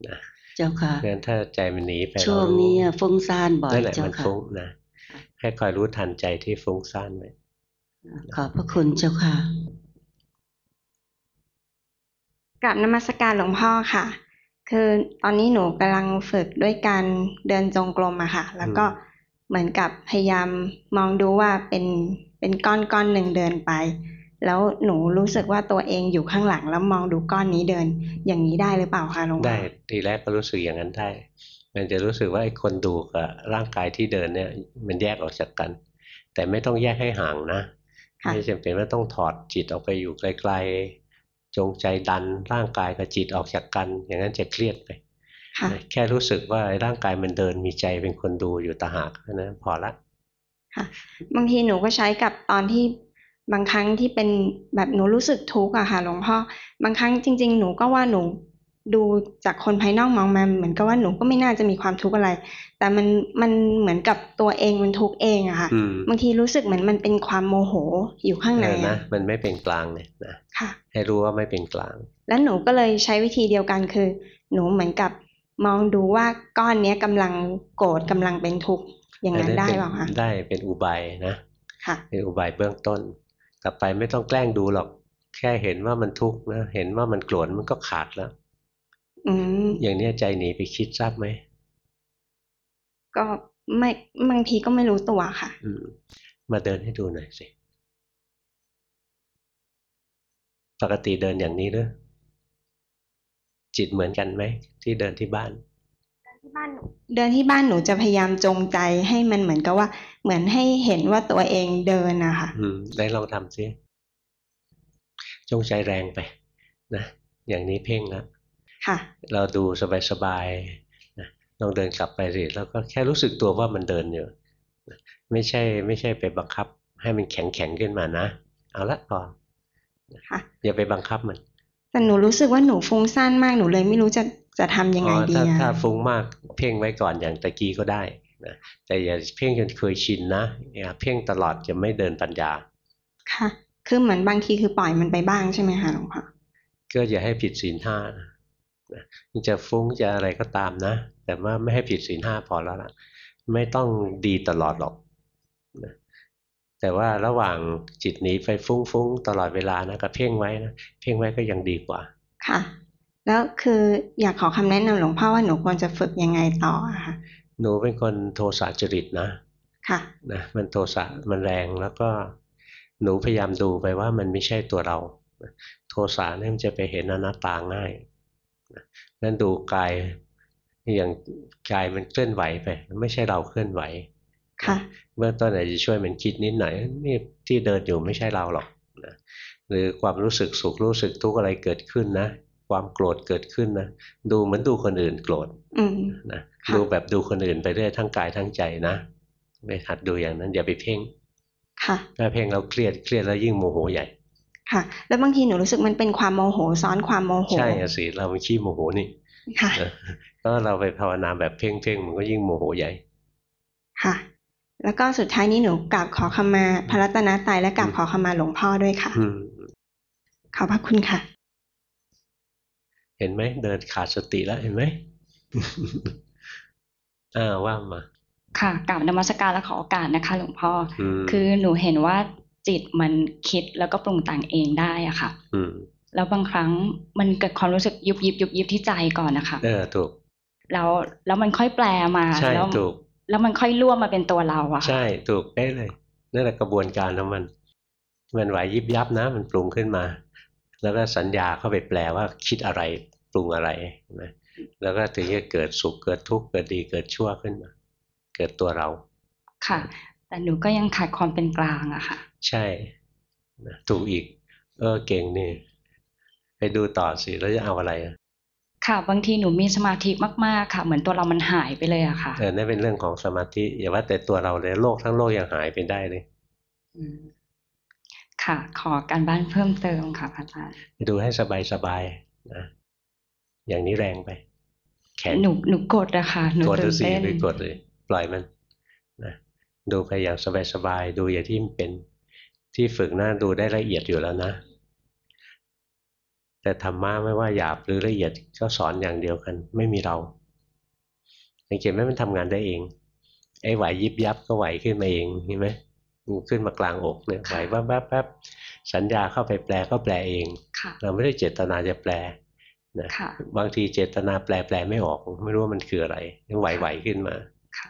นะเจ้าค่ะเพราะฉะนั้นถ้าใจมันหนีไปช่วงเรารู้นี้ฟุ้งซ่านบ่อยนั่นแหละเจ้ามันค่ะฟุ้งนะให้คอยรู้ทันใจที่ฟุ้งซ่านไว้ขอบพระคุณเจ้าค่ะกับนมัสการหลวงพ่อค่ะ คือตอนนี้หนูกำลังฝึกด้วยการเดินจงกรมอะค่ะ แล้วก็เหมือนกับพยายามมองดูว่าเป็น เป็นก้อนก้อนหนึ่งเดินไป แล้วหนูรู้สึกว่าตัวเองอยู่ข้างหลังแล้วมองดูก้อนนี้เดิน อย่างนี้ได้หรือเปล่าคะหลวงพ่อได้ทีแรกก็รู้สึกอย่างนั้นได้ มันจะรู้สึกว่าไอ้คนดูกับร่างกายที่เดินเนี่ยมันแยกออกจากกัน แต่ไม่ต้องแยกให้ห่างนะค่ะไม่จำเป็นว่าต้องถอดจิตออกไปอยู่ไกลๆจงใจดันร่างกายกับจิตออกจากกัน อย่างนั้นจะเครียดไปค่ะแค่รู้สึกว่าไอ้ร่างกายมันเดินมีใจเป็นคนดูอยู่ต่างหากเท่านั้นพอละ ค่ะบางทีหนูก็ใช้กับตอนที่บางครั้งที่เป็นแบบหนูรู้สึกทุกข์อะค่ะหลวงพ่อบางครั้งจริง ๆ หนูก็ว่าหนูดูจากคนภายนอกมองมาเหมือนกับว่าหนูก็ไม่น่าจะมีความทุกข์อะไร แต่มันมันเหมือนกับตัวเองมันทุกข์เองอะค่ะอืมบางทีรู้สึกเหมือนมันเป็นความโมโหอยู่ข้างในเออนะอะมันไม่เป็นกลางเนี่ยนะค่ะ ให้รู้ว่าไม่เป็นกลาง แล้วหนูก็เลยใช้วิธีเดียวกันคือ หนูเหมือนกับมองดูว่าก้อนเนี้ยกำลังโกรธกำลังเป็นทุกข์ อย่างนั้นได้เป็นเปล่าคะได้เป็นอุบายนะค่ะเป็นอุบายเบื้องต้น ต่อไปไม่ต้องแกล้งดูหรอก แค่เห็นว่ามันทุกข์นะ เห็นว่ามันโกรธมันก็ขาดแล้วอืมอย่างเนี้ยใจหนีไปคิดทราบไหม ก็ไม่บางทีก็ไม่รู้ตัวค่ะอืมมาเดินให้ดูหน่อยสิ ปกติเดินอย่างนี้หรือจิตเหมือนกันไหม ที่เดินที่บ้านที่ บ้านหนูเดินที่บ้านหนูจะพยายามจงใจให้มันเหมือนกับว่า เหมือนให้เห็นว่าตัวเองเดินนะคะอืมได้ลองทำสิจงใจแรงไปนะอย่างนี้เพ่งนะค่ะ เราดูสบายๆนะลองเดินกลับไปสิแล้วก็แค่รู้สึกตัวว่ามันเดินอยู่นะไม่ใช่ ไม่ใช่ไปบังคับ ให้มันแข็งแข็งๆขึ้นมานะเอาละพอค่ะอย่าไปบังคับมันแต่หนูรู้สึกว่าหนูฟุ้งซ่านมากหนูเลยไม่รู้จะ จะทำยังไงอ๋อดีถ้าอะถ้าฟุ้งมากเพ่งไว้ก่อนอย่างตะกี้ก็ได้นะแต่อย่าเพ่งจนเคยชินนะอย่าเพ่งตลอดจะไม่เดินปัญญา ค่ะ คือเหมือนบางทีคือปล่อยมันไปบ้างใช่ไหมคะหลวงพ่อก็อย่าให้ผิดศีลห้านะมันจะฟุ้งจะอะไรก็ตามนะ แต่ว่าไม่ให้ผิดศีลห้าพอแล้วล่ะ ไม่ต้องดีตลอดหรอกนะแต่ว่าระหว่างจิตหนีไปฟุ้งๆตลอดเวลานะก็เพ่งไว้นะเพ่งไว้ก็ยังดีกว่า ค่ะ แล้วคืออยากขอคำแนะนำหลวงพ่อว่าหนูควรจะฝึกยังไงต่ออะค่ะ หนูเป็นคนโทสะจริตนะค่ะนะมันโทสะมันแรงแล้วก็หนูพยายามดูไปว่ามันไม่ใช่ตัวเรานะโทสะเนี่ยมันจะไปเห็นอนัตตาง่ายนะนั้นดูกายอย่างกายมันเคลื่อนไหวไป ไม่ใช่เราเคลื่อนไหวค่ะเบื้องต้นอาจจะช่วยมันคิดนิดหน่อยนี่ที่เดินอยู่ไม่ใช่เราหรอกนะหรือความรู้สึกสุขรู้สึกทุกข์อะไรเกิดขึ้นนะ ความโกรธเกิดขึ้นนะดูเหมือนดูคนอื่นโกรธอืมนะค่ะดูแบบดูคนอื่นไปเรื่อยทั้งกายทั้งใจนะไปหัดดูอย่างนั้น อย่าไปเพ่งค่ะถ้าเพ่งเราเครียดเครียดแล้วยิ่งโมโหใหญ่ ค่ะ แล้วบางทีหนูรู้สึกมันเป็นความโมโหซ้อนความโมโหใช่อะสิเรามันขี้โมโหนี่ค่ะนะก็เราไปภาวนาแบบเพ่งเพ่งมันก็ยิ่งโมโหใหญ่ ค่ะ แล้วก็สุดท้ายนี้หนูกราบขอขมาพระรัตนตรัยและกราบขอขมาหลวงพ่อด้วยค่ะอืมขอบพระคุณค่ะ เห็นไหมเดินขาดสติแล้วเห็นไหมอ่าว่ามา ค่ะกราบนมัสการและขอโอกาสนะคะ หลวงพ่ออมคือหนูเห็นว่าจิตมันคิดแล้วก็ปรุงแต่งเองได้อะค่ะอืมแล้วบางครั้งมันเกิดความรู้สึกยุบยิบยุบยิบที่ใจก่อนนะคะเออถูกแล้วแล้วมันค่อยแปลมาใช่แล้วถูกแล้วมันค่อยร่วมมาเป็นตัวเราอะค่ะใช่ถูกเป๊ะเลยนั่นแหละกระบวนการของมัน มันไหวยิบยับนะ มันปรุงขึ้นมา แล้วก็สัญญาเข้าไปแปลว่าคิดอะไรปรุงอะไรนะแล้วก็ถึงจะเกิดสุขเกิดทุกข์เกิดดีเกิดชั่วขึ้นมา เกิดตัวเรา ค่ะ แต่หนูก็ยังขาดความเป็นกลางอะค่ะ ใช่นะถูกอีก เออเก่งนี่ไปดูต่อสิแล้วจะเอาอะไรอะค่ะบางทีหนูมีสมาธิมากๆค่ะ เหมือนตัวเรามันหายไปเลยอะค่ะเออนั่นเป็นเรื่องของสมาธิอย่าว่าแต่ตัวเราเลยโลกทั้งโลกยังหายไปได้เลยม ค่ะ ขอการบ้านเพิ่มเติมค่ะพระอาจารย์ไปดูให้สบายๆนะอย่างนี้แรงไป แขนหนูหนูกดอะค่ะหนูกดตื่ดูนสิเต้นไปกดเลย ปล่อยมันนะดูไปอย่างสบายๆดูอย่างที่มันเป็นที่ฝึกนะดูได้ละเอียดอยู่แล้วนะ แต่ธรรมะไม่ว่าหยาบหรือละเอียดก็สอนอย่างเดียวกัน ไม่มีเราสังเกตไหมมันทำงานได้เองไอ้ไหวยิบยับก็ไหวขึ้นมาเองเห็นไหมมัน ขึ้นมากลางอกเนี่ยไหวแป๊บแป๊บแป๊บสัญญาเข้าไปแปลก็แปลเองค่ะเราไม่ได้เจตนาจะแปลนะค่ะบางทีเจตนาแปลแปลไม่ออก ไม่รู้ว่ามันคืออะไรยังไหวๆขึ้นมาค่ะ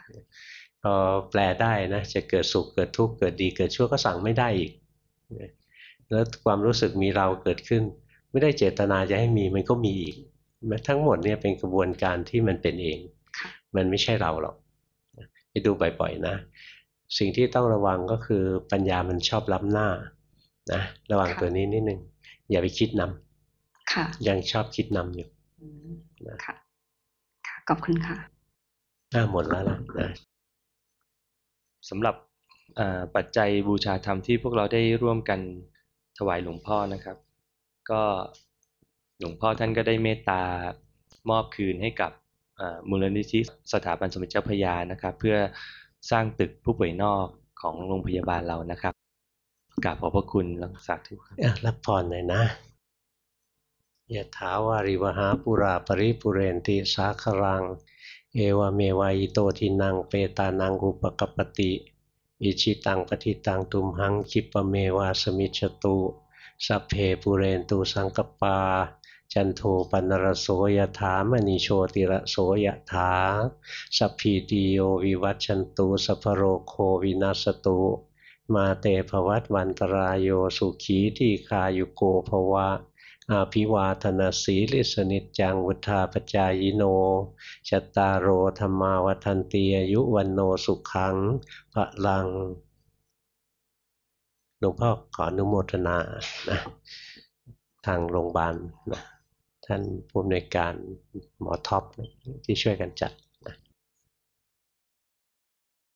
พอแปลได้นะจะเกิดสุขเกิดทุกข์เกิดดีเกิดชั่วก็สั่งไม่ได้อีกนะแล้วความรู้สึกมีเราเกิดขึ้น ไม่ได้เจตนาจะให้มีมันก็มีอีกทั้งหมดเนี่ยเป็นกระบวนการที่มันเป็นเองค่ะมันไม่ใช่เราหรอกไปดูบ่อยๆนะ สิ่งที่ต้องระวังก็คือปัญญามันชอบล้ำหน้านะระวังตัวนี้นิดนึงอย่าไปคิดนำค่ะ ยังชอบคิดนำอยู่อืมนะค่ะค่ะขอบคุณค่ะอ่าหมดแล้วล่ะนะสำหรับอ่าปัจจัยบูชาธรรมที่พวกเราได้ร่วมกันถวายหลวงพ่อนะครับ ก็หลวงพ่อท่านก็ได้เมตตามอบคืนให้กับอ่ามูลนิธิสถาบันสมเด็จเจ้าพระยานะครับ เพื่อ สร้างตึกผู้ป่วยนอกของโรงพยาบาลเรานะครับกราบขอบพระคุณและสาธุครับรับพรหน่อยนะยะถาวาริวหาปุราปริปุเรนติสาครัง เอวเมวายโตทินังเปตานังอุปกปติอิชิตังปฏิตังตุมหังคิปะเมวาสมิจฉตุสัพเพปุเรนตุสังกปา จันโทปันรโสยถามณีโชติระโสยถาสัพพีติโยวิวัชชันตุสัพโรโควินาสตุมาเตภวัตวันตรายโยสุขีที่คายุโกภวะ อาภิวาธนาสีลิสนิจังวุธาปจายโนจตตารโอธรรมาวัันตีอายุวันโนสุขังพระลังหลวงพ่อขออนุโมทนานะทางโรงพยาบาลนะ ท่านผู้อำนวยการหมอท็อปที่ช่วยกันจัด